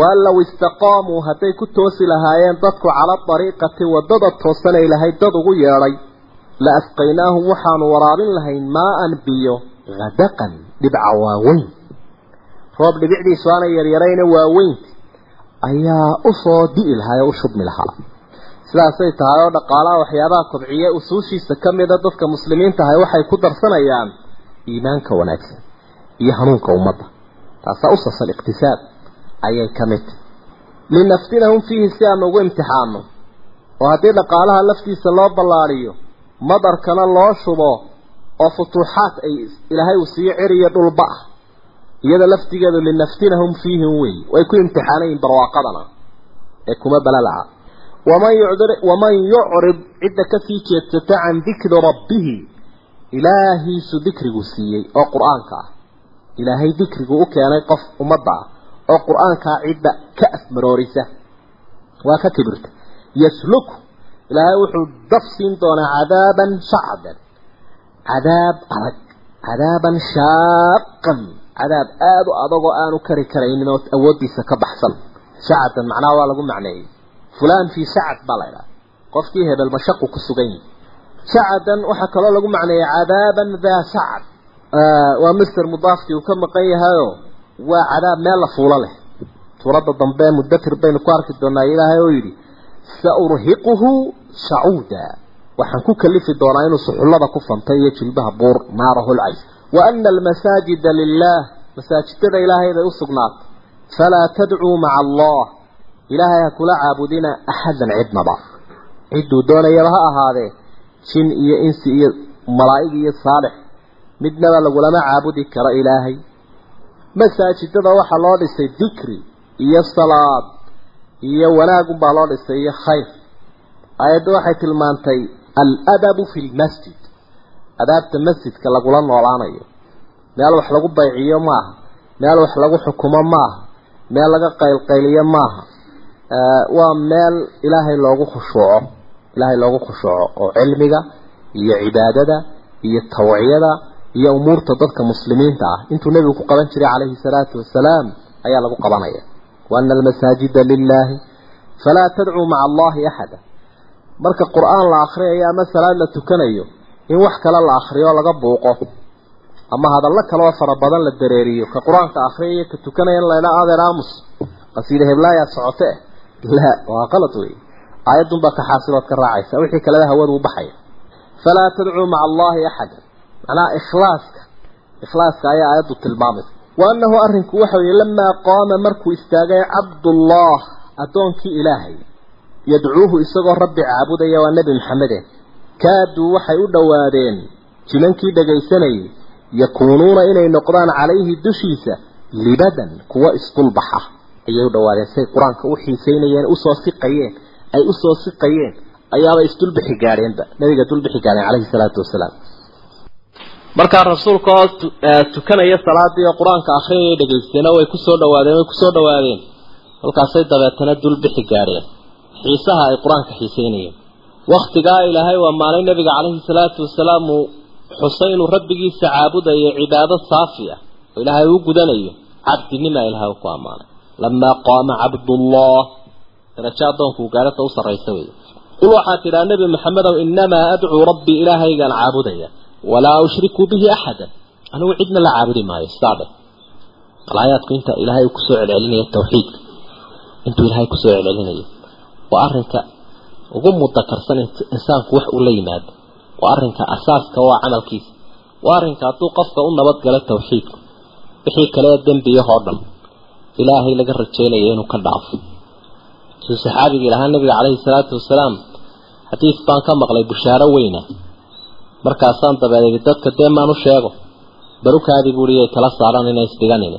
Waan low istaqaamuu hadday ku toosi lahaayeen dadku cala dariiqati waddada toosanay lahayd dad ugu yeedhay la asqaynaahum waxaanu waraabin lahayn maa-an biyo hadaqan dhibca waaweyn. Roob dhibicdiisu aanay yaryarayna waaweynta ayaa u soo di'i lahaa ee u shubmi lahaa sidaasay tahay oo dhaqaalaha waxyaabaha kobciye usuushiisa ka mida dadka muslimiinta ahay waxay ku darsanayaan iimaanka wanaagsan iyo hanuunka ummadda. Taasaa usasan iqtisaad. Ayay ka mid tahy linaftinahum fiihi si aanu ugu imtixaano oo haddii dhaqaalaha laftiisa loo ballaadhiyo madarkana loo shubo oo futuuxaad ay ilaahay uu siiyo ceriyo dhulba ah iyada laftigeedu linaftinahum fiihim wey way ku imtixaanayiin barwaaqadana ee kuma balalaca waman yucrid cidda ka sii jeedsata can dikri rabbihi ilaahiisu dikrigu siiyey oo qur'aanka ah ilaahay dikrigu u keenay qof ummadda ah oo qur'aankaa cidda ka afmaroorisa waa ka kibirta yasluku ilaahay wuxuu daf siin doonaa cadaaban shacdan cadaab adag cadaaban shaaqan cadaab aada u adag oo aanu kari karaynin oo awooddiisa ka baxsan shacdan macnaha waa lagu macneeyey fulaan fii shacad baa la idhaha qofkii hebel mashaqu ku sugan yihi shacadan waxaa kaloo lagu macneeyey cadaaban daa shacad waa mister mudaafkii uu ka maqan yahayoo waa cadaab meel la fuulo leh. Suuradda dambe mudatir baynu ku arki doonaa ilaahay oo yidhi saurhiquhu shacuuda waxaan ku kalifi doonaa inuu suxullada ku fantay iyo jilbaha buur naara holcays wa ana almasaajida lilah masaajidada ilaahay bay u sugnaatay. Falaa tadcuu maca allah ilaahay ha kula caabudina axadan cidnaba. Cidduu doonayaba ha ahaadee jin iyo insi iyo malaa'ig iyo saalix. Midnaba lagulama caabudi karo ilaahay. Masaajidada waxaa loo dhisay dikri iyo salaad iyo wanaagunbaa loo dhisay iyo khayr. Aayadda waxay tilmaantay aladabu fi lmasjid adaabta masjidka lagula noolaanayo. Meel wax lagu bayciyo maaha. Meel wax lagu xukumo maaha. Meel laga qaylqayliyo maaha waa meel ilaahay loogu khushuuco ilaahay loogu khushuuco oo cilmiga iyo cibaadada iyo tawciyada iyo umuurta dadka muslimiinta ah. Intuu nebigu ku qaban jiray calayhi salaatu wasalaam ayaa lagu qabanaya. Waana almasaajida lilaahi falaa tadcuu maca allahi axada. Marka qur'aan la akhriyayo ama salaad la tukanayo in wax kale la akhriyo laga buuqo ama hadallo kaleoo fara badan la dareeriyo ka qur'aanka akhriyayo ka tukanaya in laydha adeer aamus qasiida heblaayaad socote la waa qalad wey aayadunbaa ka xaasilood ka raacaysa wixii kaleba hawadu u baxaya. Falaa tadcuu maca allahi axada macnaha ikhlaaska ikhlaaska ayaa aayaddu tilmaamaysa. Wa annahu arrinku waxa weeye lamaa qaama markuu istaagay cabdullah addoonkii ilaahay yadcuuhu isagoo rabbi caabudaya waa nebi maxamede kaaduu waxay u dhowaadeen jimankii dhagaysanayay yakuunuuna inay noqdaan ayay u dhowaadeen say qur'aanka u xiisaynayeen u soo siqayeen ay u soo siqayeen ayaaba isdulbixi gaadheenba nabiga dulbixi gaadheen calayhi salaatu wasalaam. Markaa rasuulka oo tukanaya salaadii oo qur'aanka akhriyaya dhegaysteena way ku soo dhawaadeen way ku soo dhawaadeen. Halkaasay dabeetana dulbixi gaadheen xiisaha ay qur'aanka xiisaynayeen waktigaa ilaahay waa maalin nabiga calayhi salaatu wasalaam uu xusay inuu rabbigiisa caabudayo cibaado saafi ah. Oo ilaahay uu gudanayo cabdinima ilaahay ku ammaanay lamaa qaama cabdullah darajo addoonku uu gaadhata u sarraysa wey qul waxaad tidhaha nebi maxamedow inamaa adcuu rabbii ilaahaygaan caabudaya walaa ushriku bihi axada anigu cidna la caabudi maayo sidaa dheh alaayaadku inta ilaahay uu ku soo celcelinayo tawxiidka intuu ilaahay ku soo celcelinayo waa arrinka ugu mudakarsan insaanku wax uu la yimaado waa arrinka asaaska waa camalkiisa waa arrinka hadduu qofka ilaahay laga rajaynayo inuu ka dhaafo. Suu saxaabigii lahaa nabiga caleyhi salaatu wasalaam xadiis baan ka maqlay bushaaro weyna. Markaasaan dabeeday dadka dee maan u sheego barukaadii buuhi yay kala saaran inay isdhiganin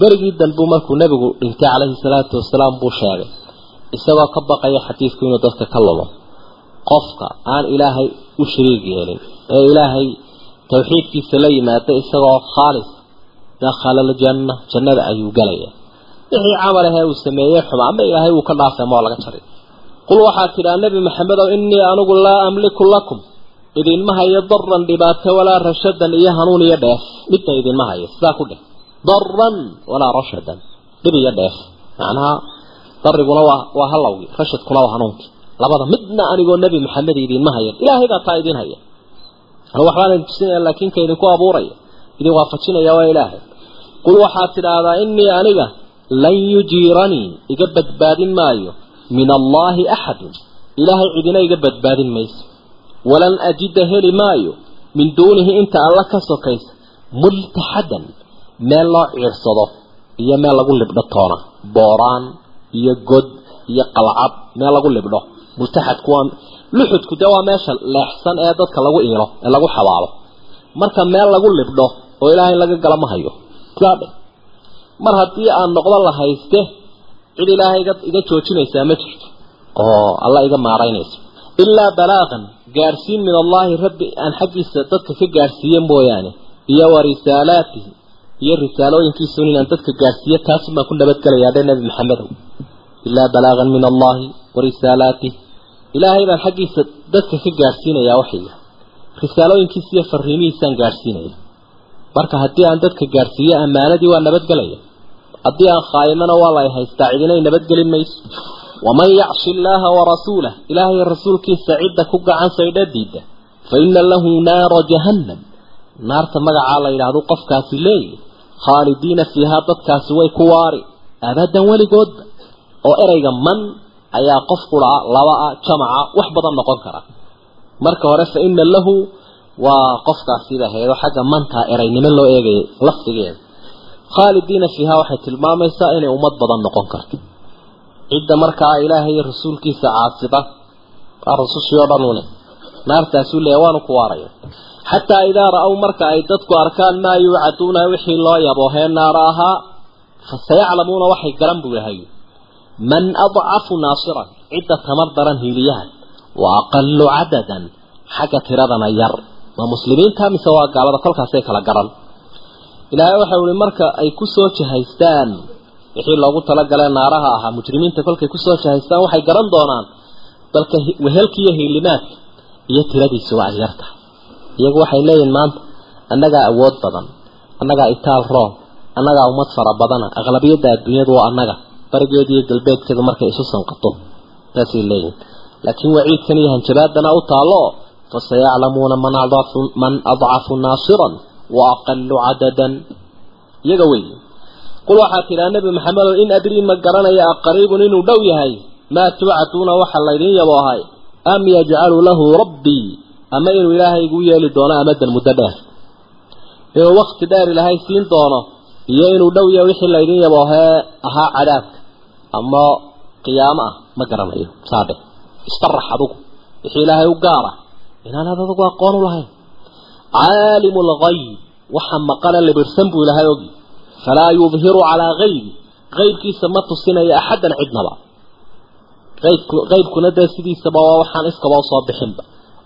berigii danbuu markuu nebigu dhintay caleyhi salaatu wasalaam buu sheegay isagoo ka baqaya xadiidku inuu dadka ka lumo qofka aan ilaahay u shariig yeelin ee ilaahay tawxiidkiisa la yimaada isagoo khaalis dakhala aljanna jannada ayuu galaya wixii camal ahee uu sameeyey xuma ama ilaahay uu ka dhaafay moo laga jaray? Qul waxaad tidhaa nebi maxamedow innii anigu laa amliku lakum. Idinma hayo daran dhibaato walaa rashadan iyo hanuun iyo dheef. Midna idinma hayo sidaa ku dheh daran walaa rashadan dhib iyo dheef. Macnaha dariguna waa waa halowgii rashadkuna waa hanuunkii labada midna anigoo nebi maxamed idinma hayan ilaahay baa taa idin haya. Waxbaan idin tusinaya laakiin ka idinku abuuraya. Idin waafajinaya waa ilaahay qul waxaad tidhaahdaa innii aniga lan yujiiranii iga badbaadin maayo. Min allaahi axadun. Ilaahay cidina iga badbaadin mayso. Walan ajida heli maayo. Min duunihi inta alla ka sokaysa. Multaxadan meel loo ciirsado iyo meel lagu libdho toona. Booraan iyo god iyo qalcad meel lagu libdho. Multaxadku waa luxudku dee waa meesha leexsan ee dadka lagu iilo ee lagu xabaalo. Marka meel lagu libdho oo ilaahay laga gala ma hayo gaadhe mar haddii aan noqdo la hayste cid ilaahay iga iga joojinaysaa ma jirto. Oo alla iga maaraynayso ilaa balaaqan gaadhsiin min allaahi rabbi aan xaggiisa dadka ka gaadhsiiye mooyaane iyo wa risaalaatihi iyo risaalooyinkiisun inaan dadka gaadhsiiyo taasun baan ku nabadgelayaa dhe nebi maxamedow ilaa balaaqan min allaahi wa risaalaatih ilaahay baan xaggiisa dadka ka gaadhsiinayaa waxayga risaalooyinkiisa iyo fariimihiisaan gaadhsiinaya marka haddii aan dadka gaadhsiiyo ammaanadii waa nabadgelaya haddii aan khaayimana waa la haystaa cidinay nabadgelin mayso. Waman yacshi illaaha warasuulah ilaahay rasuulkiisa cidda ku gacan saydha diida fa ina lahu naara jahannam. Naarta magacaa la yidhaahdo qofkaasi leeyahy khaalidiina fiihaa dadkaasi way ku waari. Abadan weligoodba oo ereyga man ayaa qof qura laba a jamaca wax badan noqon kara. Marka hore fa ina lahu waa qofkaasiba heedo xagga mantaa eraynimo loo eegayay lafdigeeda khaalidiina fiihaa waxay tilmaamaysaa inay ummad badan noqon karto. Cidda markaa ilaahay iyo rasuulkiisa caasida waa rusushii oo dhan une. Naartaasuu leeya waanu ku waaraya. Xataa idaa ra'ow marka ay dadku arkaan maa yuucaduuna wixii loo yaboohee naara ahaa fa sayaclamuuna waxay garan buu yahay man adcafu naasiran cidda tamar daran hiiliyahan wa aqalu cadadan xagga tiradana yar waa muslimiinta mise waa gaalada kolkaasay kala garan. Ilaahay waxau ihi marka ay ku soo jahaystaan wixii loogu talagalee naaraha ahaa mujrimiinta kolkay ku soo jahaystaan waxay garan doonaan balka wehelka iyo hiilimaadka iyo tiradiisu waa adyarta iyagu waxay leeyihiin maanta annagaa awood badan annagaa itaal roon annagaa ummad fara badana aqlabiyadda adduunyadu waa annaga barigeeda iyo galbeedkeedu markay isu sanqato. Saasay leeyihiin laakiin waciidkan iyo hanjabaadana u taallo fasayaclamuuna man adcafu naasiran wa aqalu cadadan iyaga wey qul waxaa tidhaa nebi maxamedow in adrii ma garanaya aqariibun inuu dhow yahay maa tuucaduuna waxa laydin yaboohay am yajcalu lahu rabbii ama inuu ilaahay igu yeeli doono amadan muddo dheer inuu wakti dheer ilaahay siin doono iyo inuu dhow yahay wixii laydin yaboohee ahaa cadaabka ama qiyaamo ah ma garanayo saadhe istarax adugu wixii ilaahay u gaara inaanaad adugu aqoon u lahayn. Caalimu lgayb waxa maqana libirsan buu ilaahay ogi. Falaa yudhiru calaa gaybi qaybkiisa ma tusinayo axadan cidnaba. Qaybku qaybkuna dee sidiisaba waa waxaan iskaba u soo bixinba.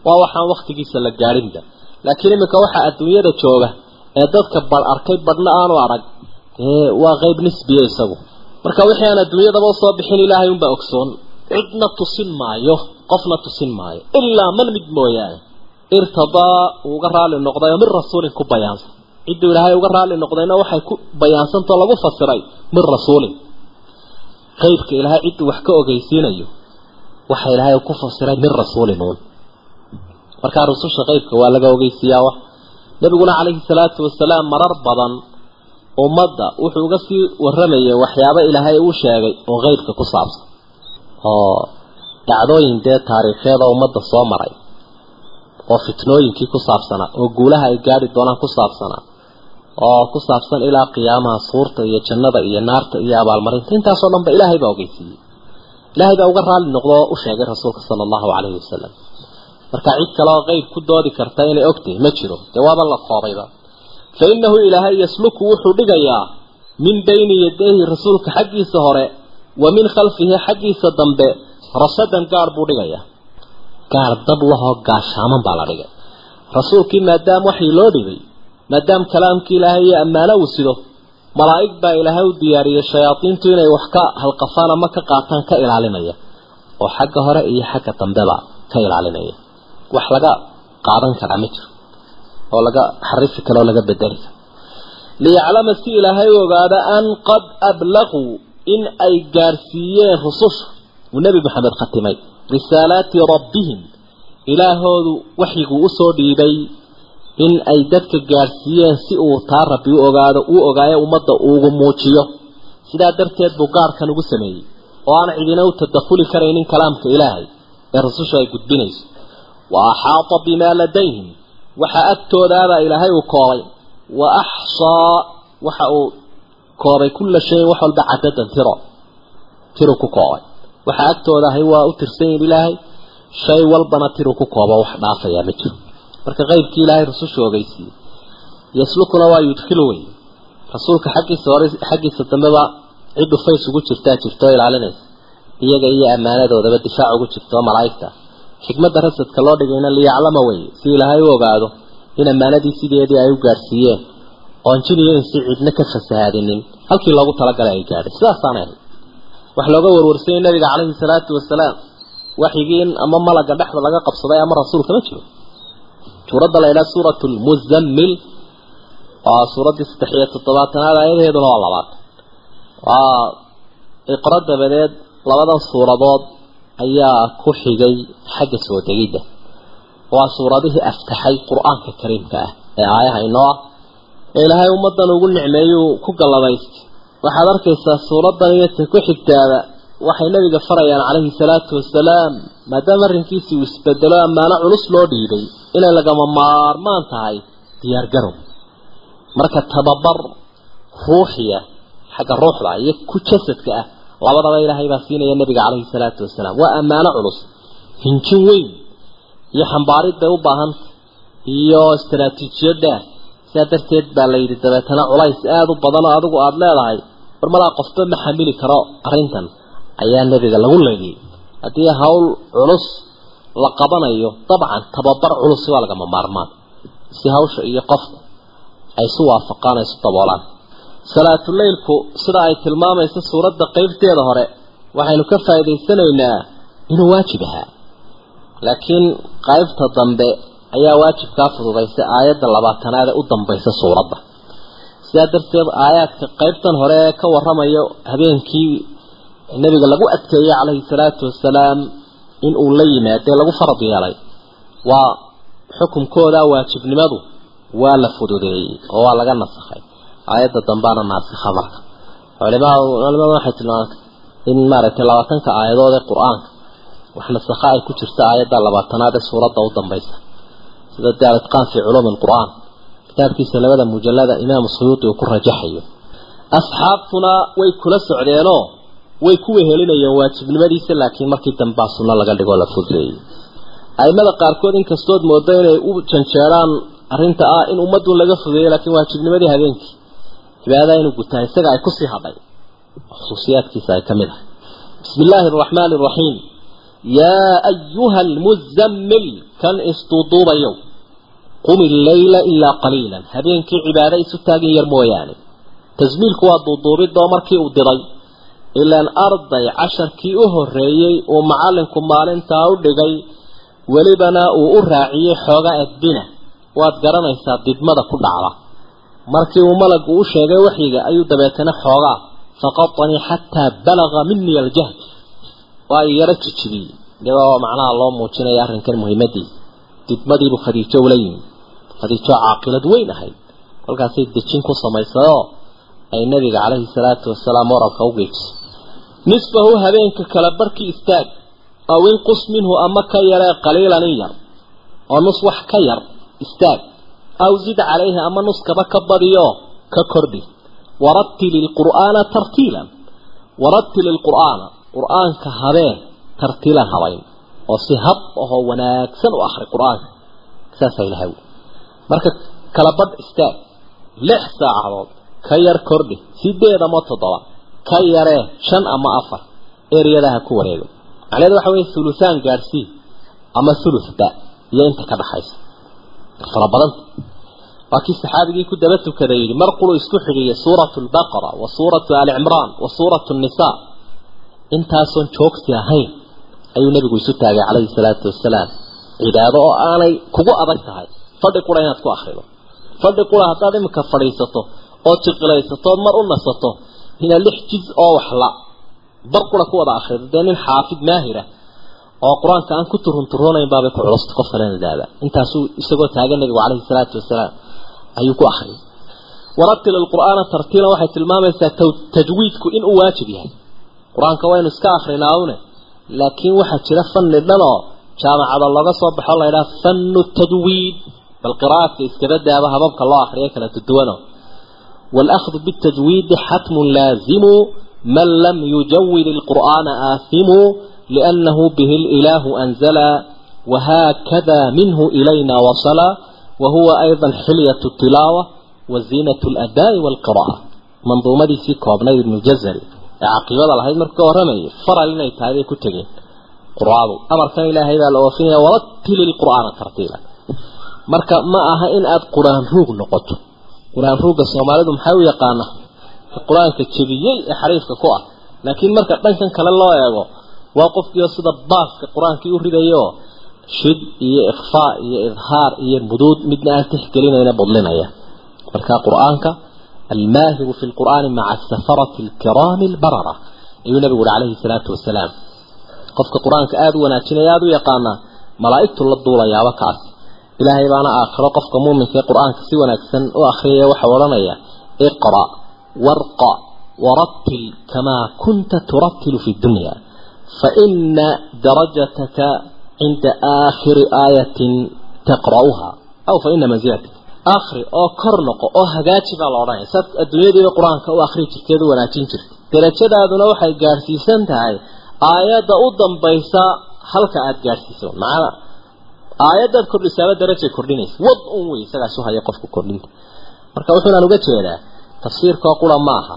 Waa waxaan waktigiisa la gaadhinba laakiin iminka waxaa adduunyada jooga ee dadka bar arkay badhna aanu arag waa qayb nisbiya isagu. Marka wixii aan adduunyadaba u soo bixin ilaahay unbaa ogsoon cidna tusin maayo qofna tusin maayo ilaa man mid mooyaane. Irtadaa uu uga raali noqday oo min rasuulin ku bayaansan. Cidduu ilaahay uga raali noqdayna waxay ku bayaansantao lagu fasiray min rasuulin. Qaybka ilaahay cidduu wax ka ogeysiinayo waxa ilaahay ku fasiray min rasuulin uun. Markaa rususha qaybka waa laga ogeysiiyaa nabiguna calayhi salaatu wasalaam marar badan ummadda wuxuu uga sii waramayay waxyaabo ilaahay uu sheegay oo qeybka ku saabsan oo dhacdooyin dee taariikheeda ummadda soo maray oo fitnooyinkii ku saabsanaa oo guulaha ay gaadhi doonaan ku saabsanaa oo ku saabsan ilaa qiyaamaha suurta iyo jannada iyo naarta iyo abaalmarinta. Intaasoo dhan ba ilaahay baa ogeysiiyey. Ilaahay baa uga raali noqdo oo u sheegay rasuulka sala allahu calayhi wasalam marka cid kale oo qeyb ku doodi karta inay ogtahay ma jiro. Dee waaba la koobayba. Fa innahu ilaahay yasluku wuxuu dhigayaa min bayni yadayhi rasuulka xaggiisa hore wa min khalfihi xaggiisa dambe rasadan gaar buu dhigayaa gaar dab lahoo gaashaaman baa la dhigay. Rasuulkii maadaama waxii loo dhigay maadaama kalaamkii ilaahay iyo ammaano uu sido malaa'ig baa ilaahay u diyaariyey shayaadiintu inay wax ka halqafaan ama ka qaataan ka ilaalinaya. Oo xagga hore iyo xagga dambeba ka ilaalinaya. Wax laga qaadan karaa ma jiro. Oo laga xarifi kale oo laga bedeli karo. Liyaclama si ilaahay ogaada an qad ablaquu in ay gaarsiiyeen rususha uu nebi maxamed khatimay. Risaalaati rabbihim. Ilaahoodu waxyiguu u soo dhiibay in ay dadka gaadhsiiyeen si uu taa rabbi u ogaado uu ogaayo ummadda uugu muujiyo. Sidaa darteed buu gaarkan ugu sameeyey oo aan cidina u tadakuli karaynin kalaamka ilaahay ee rasusha ay gudbinayso. Wa axaata bimaa ladayhim. Waxa agtoodaabaa ilaahay uu koobay wa axsaa waxa uu koobay kulla shayin wax walba cadadan tiro tiru ku koobay. Waxa agtooda ahay waa u tirsan yihiin ilaahay shay walbana tiru ku kooba wax dhaafayaa ma jiro. Marka qeybkii ilaahay rususha ogeysiiyey yaslukuna waa yudkilu wey rasuulka xaggiisa hore xaggiisa dambeba cid dhufays ugu jirtaa jirta oo ilaalinaysa. Iyaga iyo ammaanadoodaba difaac ugu jirta oo malaa'igta. Xikmadda rasadka loo dhigayna liyaclama weye si ilaahay u ogaado in ammaanadii sideedii ay u gaadhsiiyeen oon jiniyo insi cidna ka fasahaadinin halkii loogu talagalay ay gaadhay. Sidaasaanay ahayd wax looga warwarsayay nabiga caleyhi salaatu wasalaam waxyigii in ama malaga dhexda laga qabsaday ama rasuulka ma jiro. Suuradda la yidhaha suuratu lmuzammil waa suuraddii saddex iyo toddobaatanaad aayadaheeduna waa labaatan waa iqro dabadeed labadan suuradood ayaa ku xigay xagga soo degidda. Waa suuradihii aftaxay qur'aanka kariimka ah ee aayaha inoo ah ee ilaahay ummaddan ugu nicmeeyuu ku galladaystay. Waxaad arkaysaa suuraddan iyo ta ku xigtaaba waxay nabiga farayaan calayhi salaatu wasalaam maadaama arrinkiisii uu isbedelo ammaano culus loo dhiibay inay lagama maarmaan tahay diyaar garow. Marka tababar ruuxiya xagga ruuxda iyo ku jasadka ah labadaba ilaahay baa siinaya nabiga calayhi salaatu wasalaam waa ammaano culus hinjin weyn iyo xambaarid bay u baahanta iyo istaraatiijiyadda sidaa darteed baa la yidhi dabeetana culays aada u badan oo adigu aada leedahay. War malaa qofba ma xamili karo arrintan ayaa nebiga lagu leegiyey. Haddii hawl culus la qabanayo dabcan tababar culus waa lagama maarmaan. Si hawsha iyo qofka ay isu waafaqaan ay isu daboolaan. Salaatuleylku sida ay tilmaamayso suuradda qeybteeda hore waxaynu ka faa'idaysanaynaa inuu waajib ahaa. Laakiin qaybta dambe ayaa waajibkaa fududaysa aayadda labaatanaad ee u dambaysa suuradda. Sidaa darteed aayaadka qaybtan hore ee ka warramayo habeenkii nabiga lagu adkeeyey calayhi salaatu wasalaam in uu la yimaadee lagu farad yeelay waa xukunkooda waajibnimadu waa la fududeeyey oo waa laga nasakhay. Aayadda dambaana naasikha marka. Culimadu waxay tilmaamtay in maaragtay labaatanka aayadood ee qur'aanka wax nasakha ay ku jirta aayadda labaatanaad ee suuradda u dambaysa sida dee alitqaan fii culuumi alqur-aan. Kitaabkiisa labada mujallada imaamu suyuudi uu ku rajaxayo. Asxaabtuna way kula socdeenoo way ku wehelinayeen waajibnimadiisa laakiin markii dambaa sunno laga dhigoo la fududeeyey aimada qaarkood inkastood moodo inay u janjeeraan arrinta ah in ummadun laga fudeeyo laakiin waajibnimadii habeenkii. Cibaadada inuu gutaa isaga ay ku sii hadhay. Khusuusiyaadkiisa ay ka mid ahay bismi illaahi araxmaani araxiim yaa ayuha almuzammil kan isduuduubayow qumi leyla ilaa qaliilan habeenkii cibaado isu taagin yar mooyaane tasmiilku waa duuduubidoo markii uu diray ilaan arday casharkii u horreeyey uu macallinku maalintaa u dhigay welibana uu u raaciyey xooga edbina waad garanaysaa didmada ku dhacda markii uu malagu u sheegay waxyiga ayuu dabeetana xoogaa faqatanii xataa balaga minii aljahd waa yaro jijibiyey iyadoo macnaha loo muujinaya arrinkan muhiimadiisa didmadiibuu khadiijo ula yimi khadiijo caaqilad weyn ahayd. Kolkaasay dejin ku samaysayoo ay nabiga calayhi salaatu wasalaam waralka u nisfahu habeenka kala barkii istaag aw inqus minhu ama ka yaree qaliilan in yar oo nus wax ka yar istaag aw zid calayhi ama nuskaba ka badiyo ka kordhi warattil ilqur'aana tartiilan. Warattil qur'aanka habeen tartiilan habayn oo si hab ahoo wanaagsan u akhri qur'aanka. Saasaa ilahay marka kala istaag lix saacadood ka yar kordhi sideed ama toddoba ka yaree shan ama afar eryadaha ku wareego macnaheedu waxa weeye thuluthaan gaadhsii ama thuluthba iyo inta ka dhaxaysa. Fara badanta waa kii saxaabigii ku daba tukada yidhi mar isku xidhiiyay suuratu albaqara wa suuratu ali cimraan wa suuratu nnisaa intaasoon joogsi ahayn ayuu nebigu isu taagay calayhi salaatu wasalaam cibaado oo aanay kugu adag tahay. Fadhi qura inaad ku akrido. Fadhi qura haddaad iminka fadhiisato oo jiqilaysato ood mar u nasato ina lix jiz oo waxla bar qura ku wada akrido. Dee nin xaafid maahira oo qur'aanka aan ku turunturoonayn baabay ku culusta qof kalena daaba intaasuu isagoo taagan nabigu calayhi salaatu wasalaam ayuu ku akhriyay waratil alqur'aana tartiila waxay tilmaamaysaa tajwiidku inuu waajib yahay. Qur'aanka waynu iska akrinaa une laakiin waxaa jira fanni dhanoo jaamacada laga soo baxo laydhaha fannu tadwiid bal qira'aadka iskabadaaba hababka loo akhriya kala duduwano waalahdu bitadwiidi xatmun laazimu man lam yujawid ilqur'aana aasimu liannahu bihi ililaahu anzala wahaakada minhu ilayna wasala wahuwa aydan xilyatu tilaawa wa ziinatu aladaa'i waalqira'a manduumadiisii koobnayd ibnu jazari ee caqiibada lahayd markuu ka warramayay faral inay tahay bay ku tegeen. Quraadu amarkan ilaahay baa la oofinaya waratili lqur'aana tartiila. Marka ma aha in aada qur'aan ruug noqoto. Qur'aan ruugga soomaalidu maxay u yaqaana qur'aanka jebiyey ee xariifka ku ah. Laakiin marka dhankan kale loo eego waa qofkiio sida baaska qur'aankii u ridayo shid iyo ikfaa iyo idhaar iyo muduud midna aan tixgelinayna budlinaya markaa qur'aanka almaahiru fi lqur'aani maca safarati alkiraami albarara ayuu nabigu uhi calayhi salaatu wasalaam qofka qur'aanka aada u wanaajinaya aada u yaqaana malaa'igtu la duulayaaba kaas ilaahay baana aakhiro qofka muuminka ee qur'aanka si wanaagsan u akhriyaya waxa odhanaya iqra warqa warattil kamaa kunta turattilu fi dunya faina darajataka cinda aakhiri akhri oo kor noqo oo hagaaji baa la odhanaya. Saad adduunyadiiba qur'aanka u akhri jirteed u wanaajin jirta darajadaaduna waxay gaadhsiisan tahay aayadda u dambaysa halka aada gaadhsiiso macana aayadaad kordhisaaba darajay kordhinaysa. Wad un wey isagaas haya qofku kordhinta. Marka wuxuunaan uga jeedaa tafsiirkoo qura ma aha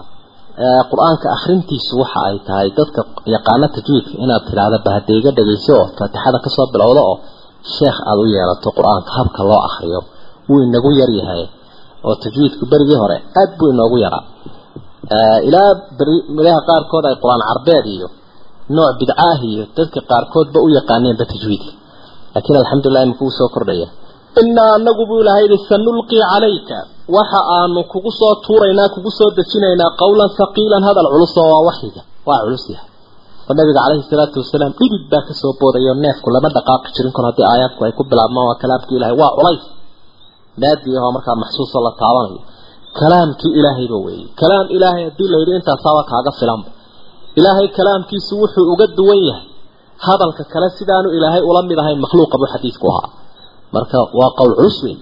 qur'aanka akhrintiisu waxa ay tahay dadka yaqaano tajwiidka inaad tidhaahda bahadeiga dhegayso oo faatixada ka soo bilowda oo sheekh aada u yeelato qur'aanka habka loo akriyo wuu inagu yaryahay oo tajwiidku berigii hore aad buu inoogu yaraa ilaa berilaha qaarkood ay qur'aan carbeed iyo nooc bidcaah iyo dadka qaarkoodba u yaqaaneenba tajwiidka laakiin alxamdulilah imika uu soo kordhaya. Inaa anagu buu ilahay yidhi sanulqii calayka. Waxa aanu kugu soo tuuraynaa kugu soo dejinaynaa qawlan haqiilan hadal culus oo waa waxyiga waa culus yahay. Oo nabiga calayhi salaatu wasalaam dhidid baa ka soo boodayo neefku lama dhaqaaqi jirin kor haddii aayaadku ay ku bilaabmaan waa kalaamkii ilahay waa culays naadi ahoo markaa maxsuuso la taabanayo kalaamkii ilaahayba weeye kalaam ilaahay haddii la yidhi intaasaaba kaaga filanba ilaahay kalaamkiisu wuxuu uga duwan yahay. Hadalka kale sidaanu ilaahay ula mid ahayn makhluuqa buu xadiidku ahaa. Marka waa qowl culus weyn.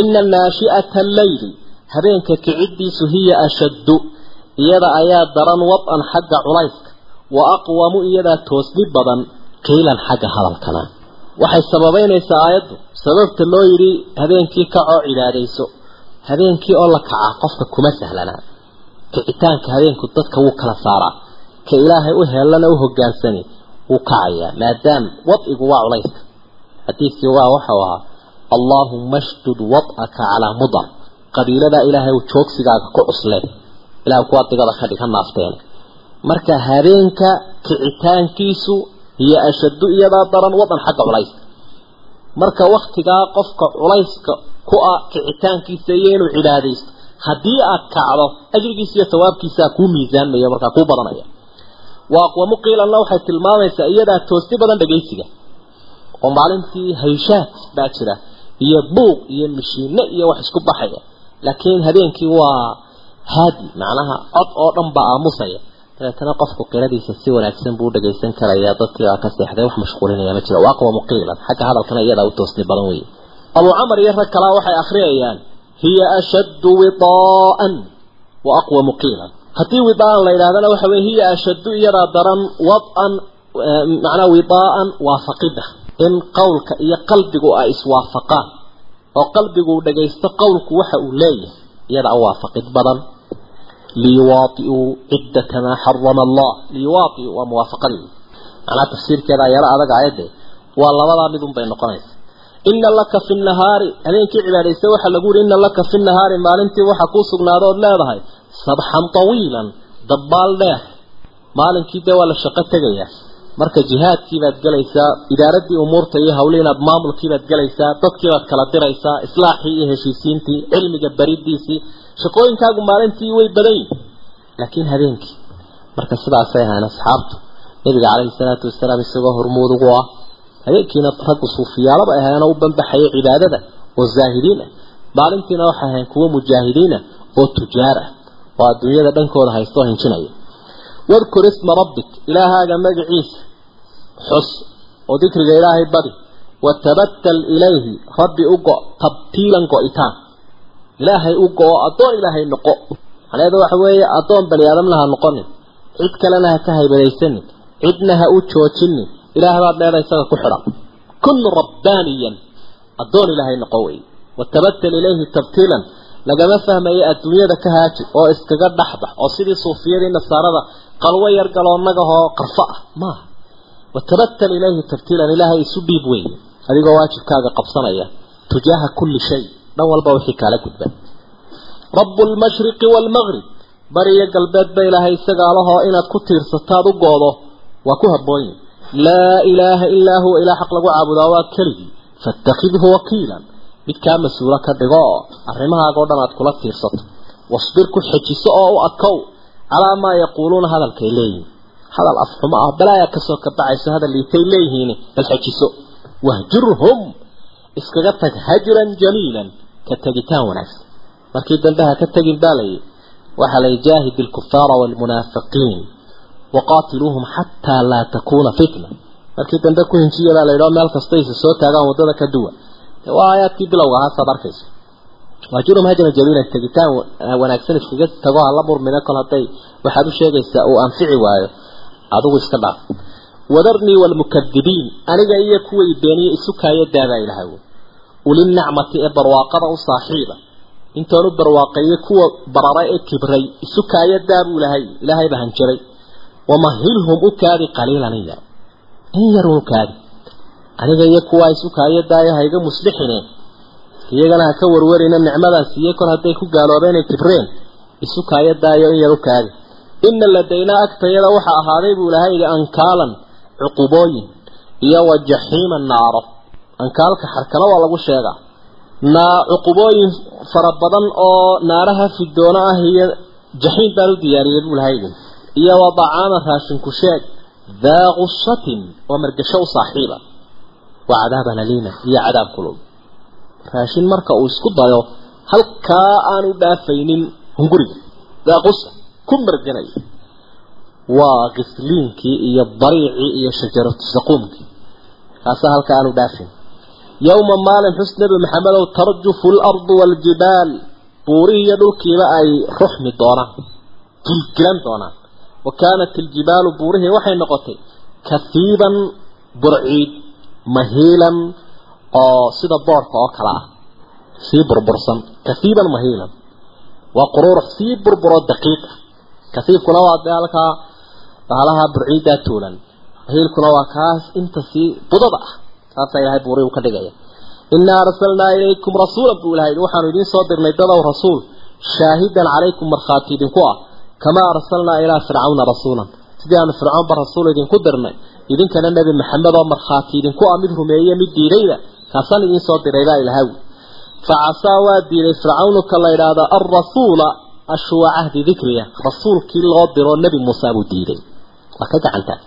Ina naashi'ata alleyli habeenka kiciddiisu hiya ashaddu. Iyada ayaa daran wad-an xagga culayska. Wa aqwamu iyadaa waxay sababeynaysaa aayaddu. Sababta loo yidhi habeenkii kacoo cibaadayso habeenkii oo la kacaa qofka kuma sahlanaa. Kicitaanka habeenku dadka wuu kala saaraa. Ka ilaahay u heellana u hogaansani wuu kacayaa. Maadaam wadcigu waa culayska. Xadiidkii waa waxau ahaa allaahuma shdud wad'aka calaa mudar. Qabiiladaa ilaahay joogsigaaga ku cusle ilaah kuwaa digada ka dhig ha naafteene marka habeenka kicitaankiisu hiyo ashaddu iyadaa daran wadan xagga culayska marka waktigaa qofka culayska ku ah kicitaankiisa iyo inuu cibaadaysto haddii aad kacdo ajrigiisa iyo sawaabkiisaa kuu miisaanmaya markaa kuu badanaya. Waa aqwamu qiilanna waxay tilmaamaysaa iyadaa toosti badan dhagaysiga. Oo maalintii hayshaad baa jira iyo buuq iyo mishiine iyo wax isku baxaya. Laakiin habeenkii waa haadi macnaha cod oo dhan baa aamusaya dabeetana qofku qiradiisa si wanaagsan buu dhagaysan karayaa dadkii baa ka seexday wax mashquulinaya ma jiro waa aqwamu qiilan xagga hadalkana iyadaa u toosni badan weeye. Abu camar iyo rag kalaa waxay akhriyayaan hiya ashaddu widaa'an. Wa aqwamu qiilan haddii widaa'an la yidhahdana waxa weye hiya ashaddu iyadaa daran wad'an macnaa widaa'an waafaqida. In qowlka iyo qalbigu ay iswaafaqaan oo qalbigu dhagaysto qowlku waxa uu leeyahay iyadaa waafaqid badan liyuwaaiuu ciddata maa xarama allah liyuwaaiu waa muwaafaqadii macnaa tafsiirkeeda yaro adag aayadde waa labadaa midun bay noqonaysa ina laka fi nahaari habeenkii cibaadaysta waxaa lagu yihi ina laka fi nahaari maalintii waxa kuu sugnaada ood leedahay sabxan tawiilan dabbaal dheer maalinkii dee waa la shaqo tegayaa marka jihaadkii baad gelaysaa idaaradii umuurta iyo hawli inaad maamulkii baad gelaysaa dadkii baad kala diraysaa islaaxii iyo heshiisiintii cilmiga baridiisii shaqooyinkaagu maalintii way badan yihiin laakiin habeenkii marka sidaasay ahayn asxaabtu nabiga calayhi salaatu wasalaam isagoo hormuud ugu ah. Habeenkiina raggu suufiyaalaba ahaana u banbaxayay cibaadada oo zaahidiin ah. Maalintiina waxay ahayn kuwo mujaahidiin ah oo tujaar ah. Oo adduunyada dhankooda haysta oo hinjinaya. Wadkur isma rabbik ilaahaaga magaciisa. Xus oo dikriga ilaahay badi. Watabatal ilayhi rabbi u go tabtiilan go-itaan ilaahay u go-o addoon ilaahay noqo. Macnaheedu waxa weeye addoon bani aadamna ha noqonin cid kalena ha ka haybadaysanin cidna ha u joojinin ilaah baad leeda isaga ku xidhan kun rabbaaniyan. Addoon ilaahay noqo wey watabatal ilayhi tabtiilan. Lagama fahmayo adduunyada ka haaji oo iskaga dhaxbax oo sidii suufiyadii nasaarada qalwo yar galoonnagahoo qarfo ah. Maaha watabatal ilayhi tabtiilan. Ilaahay isu dhiib weeye. Adigoo waajibkaaga qabsanaya. Tujaaha kulli shay dhan walba wixii kaala gudba. Rabu lmashriqi waalmaqrib bariyo galbeedba ilaahay isagaa lahoo inaad ku tiirsataad u goodo waa ku habboonyi laa ilaaha illaa huwa ilaa xaq lagu caabudaa waa keligii. Faاtakidhu wakiilan. Mid kaa mas'uulo ka dhigo oo arrimahaaga o dhan aad kula tiirsato. Wasbir ku xejiso oo u adkow. Calaa maa yaquuluuna hadalkay leeyihiin hadal afxumo ah balaayaa ka soo kabacayso hadal liitay leeyihiin bal xejiso. Wahjurhum. Iskaga tag hajran jamiilan ka tegitaan wanaagsan. Markii dambe ha ka tegin baa layi waxaa la jaahid alkufaara waalmunaafiqiin waqaatiluuhum xataa laa takuuna fitna. Markii dambe ku hinjiya baa la yidhao meel kasta isa soo taagaan waddada ka duwa waa aayaadkii bilowga ahaa saad arkayso. Wahjurhum hajran jamiilan tegitaan wanaagsan iskaga tago hala murmina kol hadday waxaad u sheegaysaa uu anfici waayo adigu iska dhaaf wadarnii waalmukadibiin aniga iyo kuway beeniye isu kaaya daabaa ilahay ulinacmati ee barwaaqada u saaxiiba intoonu barwaaqeeye kuwa bararay ee kibray isu kaaya daabuu ilahay ilaahay baa hanjaray wamahilhum u kaadi qaliilan in yar in yar u kaadi aniga iyo kuwaa isu kaaya daaya hayga muslixine iyagana ha ka warwarina nicmadaas iyo kor hadday ku gaaloobeen ay kibreen isu kaaya daayo in yar u kaadi ina ladaynaa agtayada waxaa ahaaday buu ilahay yidhi ankaalan cuqubooyin iyo wa jaxiima naaro ankaalka xarkana waa lagu sheegaa naa cuqubooyin fara badan oo naaraha fidoona ah iyo jaxiim baan u diyaariyey buu ilahay yidhi iyo wa dacaama raashinku sheeg daa gusatin oo margasho u saaxiiba. Wa cadaaban aliima iyo cadaab kulul. Raashin marka uu isku dayo halkaa aan u dhaafaynin hunguriga. Daa qusa ku marganay. Waa qisliinkii iyo bariicii iyo shajaratu saquumkii. Kaasa halka aanu dhaafin yowma maalin xus nebi maxamedow tarjufu alardu waaljibaal buurihii iyo dhulkiiba ay ruxmi doonaan gilgilan doonaan wa kaanat iljibaalu buurihii waxay noqotay kahiiban burciid mahiilan oo sida boorka oo kale ah sii burbursan kahiiban mahiilan waa quruurux sii burburo daqiiqa kasiibkuna waa dee halkaa bahalaha burciiddaa tuulan mahiilkuna waa kaas inta sii budada ah saasaa ilahay buuri ka dhigaya. Inaa arsalnaa ilaykum rasuulan buu ilahay waxaanu idiin soo dirnay dadow rasuul shaahidan calaykum markhaati idinku ah kamaa arsalnaa ilaa fircawna rasuulan. Sidii aanu fircoonba rasuul idinku dirnay idinkana nebi maxamed oo markhaati idinku ah mid rumeeye mid diidayda kaasaan idiin soo diray baa ilahay facasaa waa diiday fircawnuka la yidhaahda alrasuula ashwa cahdi dikriya. Rasuulkii loo diro nebi muuse buu diiday. Waa ka gacantaa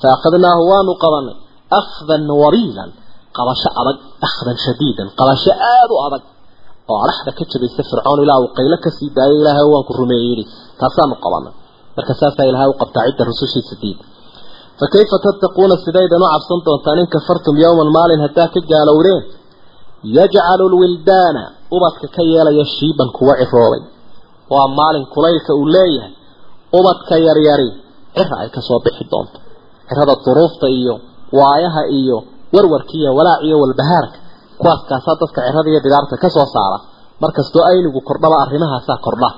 fa akhadnaahu waanu qabanay akhdan wabiilan qabasho adag akhdan shadiidan qabasho aada u adag oo adhaxda ka jabaysa fircoon ilaa uu qaylo ka sii daayay ilaahay waan ku rumeeyey yidhi taasaanu qabanay marka saasaa ilaahay u qabtaa cidda rusushiisa diid fa kayfa tattaquuna sidaydan u cabsan doontaan in kafartum yowman maalin haddaa ka gaalowdeen yajcalu lwildaana ubadka ka yeelaya shiiban kuwa ciroobay waa maalin kulaylka uu leeyahay ubadka yaryari waayaha iyo warwarka iyo walaac iyo walbahaarka kuwaas kaasaa dadka cirada iyo bidaarta ka soo saara. Markastoo aynigu kordhaba arrimahaasaa kordha.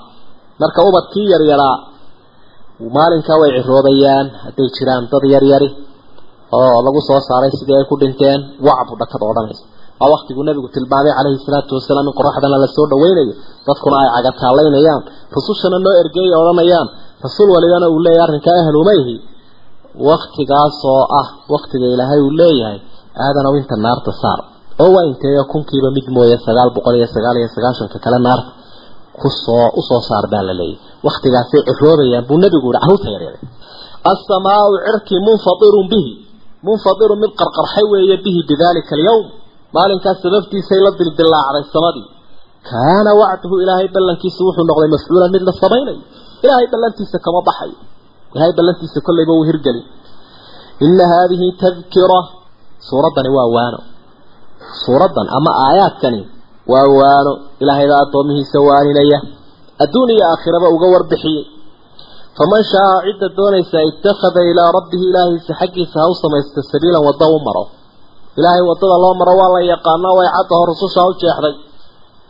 Marka ubadkii yaryaraa maalinkaa way ciroobayaan hadday jiraan dad yaryari oo lagu soo saaray sidii ay ku dhinteen wacbu dhakada odhanaysa. Waa waktiguu nabigu tilmaamay calayhi salaatu wasalaam in qoraxdana la soo dhaweynayo dadkuna ay cagataalaynayaan rusushana noo ergeeya odhanayaan. Rasuul walibana uu leeyahay arrinkaa ahlumayhi waktigaasoo ah waktiga ilaahay uu leeyahay aadan aadanow inta naarta saar. Oo waa inteeyo kunkiiba mid mooye sagaal boqol iyo sagaal iyo sagaashanka kale naarta ku soo u soo saar baa la leeyahay waktigaasay ciroobayaan buu nabigu yihi carruurta yareeday asamaau cirki munfairun bihi. Munfairun mid qarqarxay weeye bihi bidalika alyawm. Maalinkaas sababtiisay la dildilaacday samadii kaana wacduhu ilaahay ballankiisa wuxuu noqday mafcuulan mid la samaynayo ilaahay ballantiisa kama baxayo ilahay ballantiisa kollayba uu hirgeli ina haadihi tadkira suuraddani waa waano. Suuraddan ama aayaadkani waa waano. Ilaahaybaa addoomihiisa waaninaya. Adduun iyo aakhiraba uga warbixiyey faman shaaa cidda doonaysa ittakhada ilaa rabbihi ilaahiisa xaggiisa ha u samaysta sabiilan wadda u maro. Ilaahay waddada loo maro waa la yaqaanaa way cadda rusushaa u jeexday.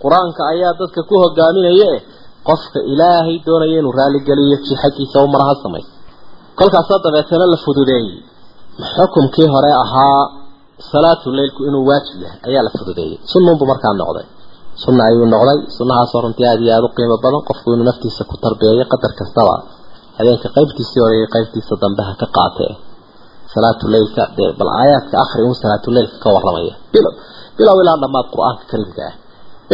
Qur'aanka ayaa dadka ku hogaaminaya eh qofka ilaahay doonaya inuu raaligeliyo si xaggiisa u maro ha samaysta kolkaasoo dabeetana la fududeeyey. Xukumkii hore ahaa salaatu salaatulailku inuu waajib yahay ayaa la fududeeyey. Sunnuunbu markaa noqday. Sunna ayuu noqday. Sunnahaasoo runtii aada iyo aada u qiimo badan qofku inuu naftiisa ku tarbeeyo qadar kastaba. Habeenka qeybtiisii hore iyo qaybtiisa dambe ka qaatee. Salaatulailka dee bal aayaadka akhri un salaatulailka ka warramaya. Bilow bilow ilaa dhammaad qur'aanka kariimka ah.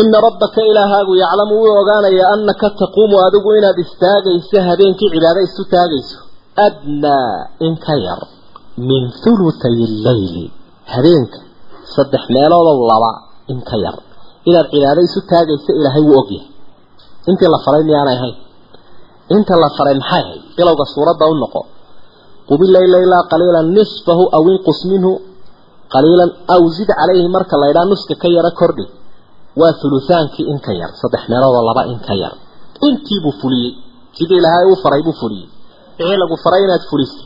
Ina rabbaka ilaahaagu yaclamu wuu ogaanaya annaka taquumu adigu inaad istaagayso habeenkii cibaado isu taagayso adnaa in ka yar min thulutay lleyli habeenka saddex meeloodow laba in ka yar inaad cibaado isu taagayso ilaahay wuu ogyahay intii la faray miyaanay ahayn inta la faray maxay hay bilowga suuradda u noqo qubi layla ilaa qaliilan nisfahu aw inqus minhu qaliilan aw zid calayhi marka la ydhaa nuska ka yara kordhi waa hulutaankii in ka yar saddex meeloodoo laba in ka yar intiibuu fuliyey sidii ilaahay u faray buu fuliyey wixii lagu faray inaad fuliso.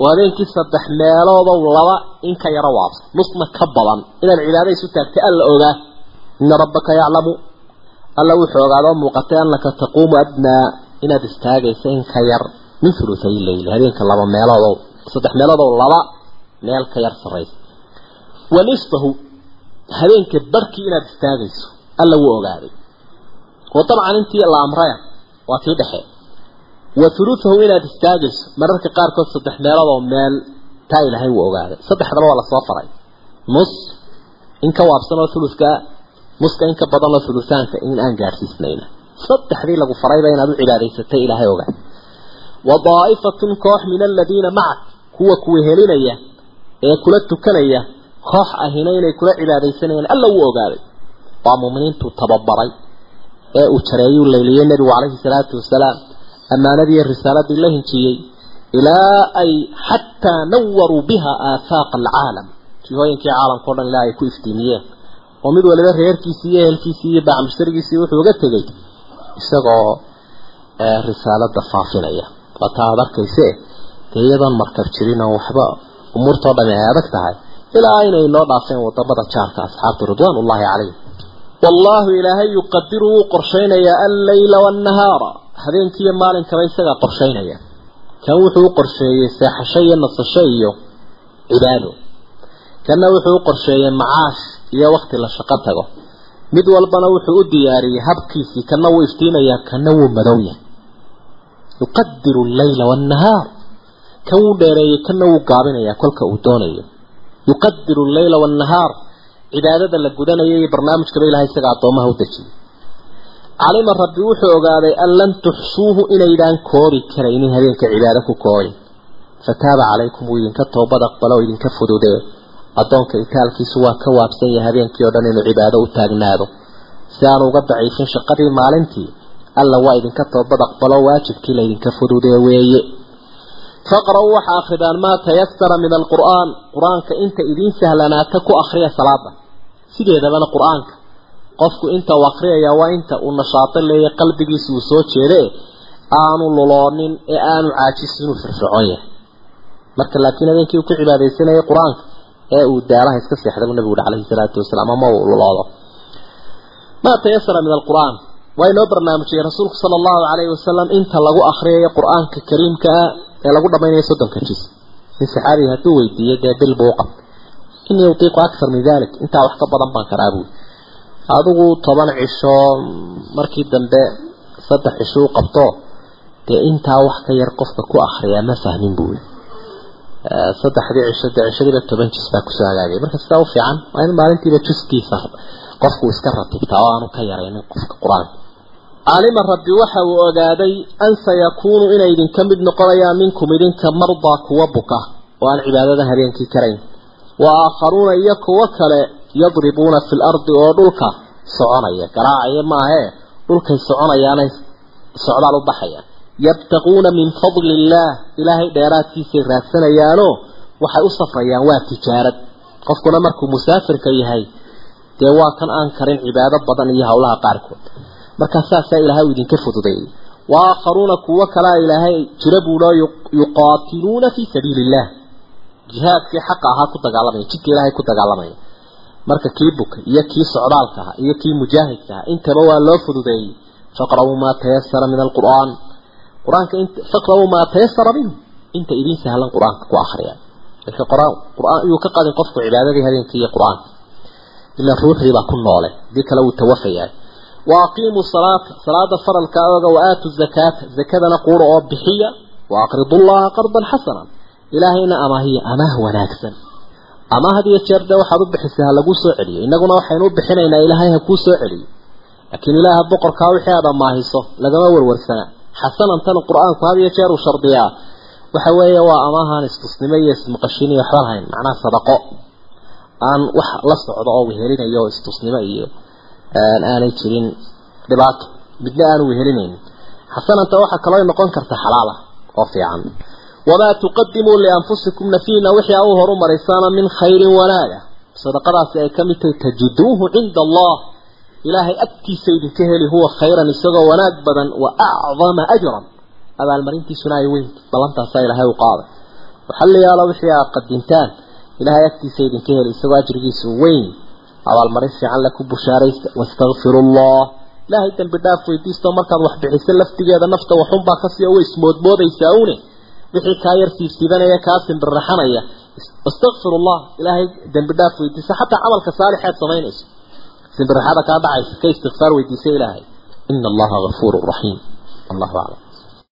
Oo habeenkii saddex meeloodow laba in ka yaro waabsa nusna ka badan. Inaad cibaada isu taagtay alla ogaa. Ina rabbaka yaclamu. Alla wuxuu ogaadoo muuqatay annaka taquumu adnaa. Inaad istaagayso in ka yar min thuluthay leyli habeenka laba meeloodow saddex meeloodow laba meel ka yar sarraysa. Wa nisfahu habeenka barhkii inaad istaagayso alla wuu ogaaday. Oo dabcan intii la amraya waa tii dhexe wa thuluthahu inaad istaagayso mararka qaarkood saddex meeloodoo meel taa ilaahay wuu ogaaday saddexdaba waa la soo faray nus in ka waabsan oo thuluthka nuska in ka badan oo thuluthaanka in aan gaadhsiisnayna saddexdii lagu farayba inaad u cibaadaysatay ilaahay ogaa wa daa'ifatun koox min aladiina macak kuwa kuwa helinaya ee kula tukanaya koox ahina inay kula cibaadaysanayaan alla wuu ogaaday waa muuminiintuu tababaray ee uu jareeyuu layliyey nebigu calayhi salaatu wasalaam ammaanadii risaaladii la hinjiyey ilaa ay xataa nawaruu biha aafaaqa alcaalam. Jihooyinkii caalamka o dhan ilaa ay ku iftiimiyeen. Oo mid waliba reerkiisii iyo ehelkiisii iyo bacmusharigiisii wuxuu uga tegey isagoo risaalada faafinaya. Waata aad arkayse dee iyadoon markab jirin oo waxba umuurtao dhami ay adag tahay ilaa inay noo dhaafeen waddamada jaarka asxaabta ridwaan ullahi calayhim wallaahu ilaahay yuqadiru wuu qorshaynayaa alleyla waannahaara habeenkiiyo maalinkaba isagaa qorshaynaya kan wuxuu u qorsheeyey seexasho iyo nasasho iyo cibaado. Kanna wuxuu u qorsheeyey macaash iyo wakti la shaqo tago. Mid walbana wuxuu u diyaariyey habkiisii kana wuu iftiimayaa kana wuu madow yahay yuqadiru alleyla waannahaar kan wuu dheereeyey kana wuu gaabinayaa kolka uu doonayo. Yuqadiru alleyla waannahaar cibaadada la gudanaya iyo barnaamijkaba ilahay isaga addoomaha u dejiyey calima rabbi wuxuu ogaaday an lan tuxsuuhu inaydaan koobi karaynin habeenka cibaado ku koobay fataaba calaykum wuu idinka toobad aqbalo oo idinka fududee. Addoonka itaalkiisu waa ka waabsan yahay habeenkii oo dhan inuu cibaado u taagnaado. Si aanu uga daciifin shaqadii maalintii alla waa idinka toobad aqbalo waajibkii laydinka fududee weeye. Faqra-uu waxa akridaan maa tayasara min alqur'aan. Qur'aanka inta idiin sahlanaata ku akriya salaada sideedabana qur'aanka qofku inta akriyaya waa inta uu nashaato leeyahay qalbigiisa uu soo jeede aanu luloonin ee aanu caajisin inuu firfircoon yahay. Marka laakiin habeenkii uu ku cibaadaysanayay qur'aanka ee uu daalaha iska seexday buu nabigu calayhi salaatu wasalaam ama uu luloodo. Maa tayasara min alqur'aan. Waa inoo barnaamijiyey rasuulku sala allahu calayhi wasalam inta lagu akriyayo qur'aanka kariimka ah ee lagu dhamaynayo soddonka jis. In saxaabiga hadduu weydiiyey dee bil buu inii utiiqu akthar min dalik intaa wax ka badan baan karaa buui adigu toban cisho markii dambe saddex cisho u qabto dee intaa wax ka yar qofka ku akriyaa ma fahmin buui saddexdii cisho dee cishadiiba toban jis baa ku soo hagaagay. Marka sidaa u fiican waa in maalintiiba juskiisa qofku iska ratibtaa oo aanu ka yaraynin qofka qur'aanka caalima rabbi waxa uu ogaaday an sayakuunu inay idinka mid noqonayaan minkum idinka mardaa kuwa buka. Oo aan cibaadada habeenkii karayn wa aakharuuna iyo kuwo kale yadribuuna fi lardi oo dhulka soconaya. Garaacaya maahee dhulkay soconayaanay socdaal u baxayaan yabtaquuna min fadli illaah ilaahay dheeraadkiisay raadsanayaanoo waxay u safrayaan waa tijaarad. Qofkuna markuu musaafirka yahay dee waa kan aan karin cibaado badan iyo howlaha qaarkood. Markaa saasaa ilaahay uu idinka fududeeyey. Aakharuuna kuwo kalea ilaahay jira buulo yuqaatiluuna fii sabiili illah jihaadkii xaqa ahaa ku dagaalamaya jidka ilaahay ku dagaalamaya marka kii buka iyo kii socdaalka aha iyo kii mujaahidka aha intaba waa loo fududeeyey. Faqra'uu maa tayasara min alqur'aan. Qur'aanka faqra'uu maa tayasara minhu. Inta idin sahlan qur'aanka ku akhriya marka qur'aan qur'aan iyuu ka qadin qofku cibaadadii habeenkii iyo qur'aanka. Ila ruuxdii baa ku noole dii kale wuu tawafayaa wa aqiimuu salaata salaada faralka oga wa aatu zakaata. Zakadana quura oo bixiya. Wa aqridu llaha qardan xasana. Ilaahayna amaahiya amaah wanaagsan ama had iyo jeer dee waxaad u bixisay ha laguu soo celiyo. Innaguna waxaynu u bixinaynaa ilaahay ha kuu soo celiyo. Laakiin ilaaha boqorkaa wixii aad amaahiso lagama warwarsana. Xasanantan qur'aanku had iyo jeer uu shardiyaa. Waxa weeye waa amaahaan istusnimo iyo ismaqashin iyo waxba lahayn macnaha sadaqo. Aan wax la socdo oo wehelinayo istusnimo iyo aanay jirin dhibaato. Midna aanu wehelinayn xasananta waxaa kaloo noqon karta xalaala oo fiican wamaa tuqadimuu lianfusikum nafiina wixii u horu maraysaana min khayrin wanaaga sadaqadaasi ay ka mid tahay tajiduuhu cinda allah ilaahay agtiisa idinka heli huwa khayran isagoo wanaag badan wa acdama ajran abaalmarintiisuna ay weyn ballantaasaa ilaahay u qaaday waxaa la yaalla wixii aad qadintaan ilaahay agtiisa idinka heli isagoo ajrigiisu weyn abaalmarin fiican la ku bushaaraysta wastakfiru allah ilaahay dambi dhaaf weydiisto markaad wax bixiso laftigeeda nafta waxunbaa ka sii way ismoodmoodaysaa une wixii kaa yar siibsiibanaya kaa simbirraxanaya wastakfir allah ilaahay dambi dhaaf weydiisa. Xataa camalka saalixeed samaynayso. Simbirraxada kaa dhacaysa ka istikfaar weydiisa ilaahay. Ina allaha gafuuru raxiim allahu aclam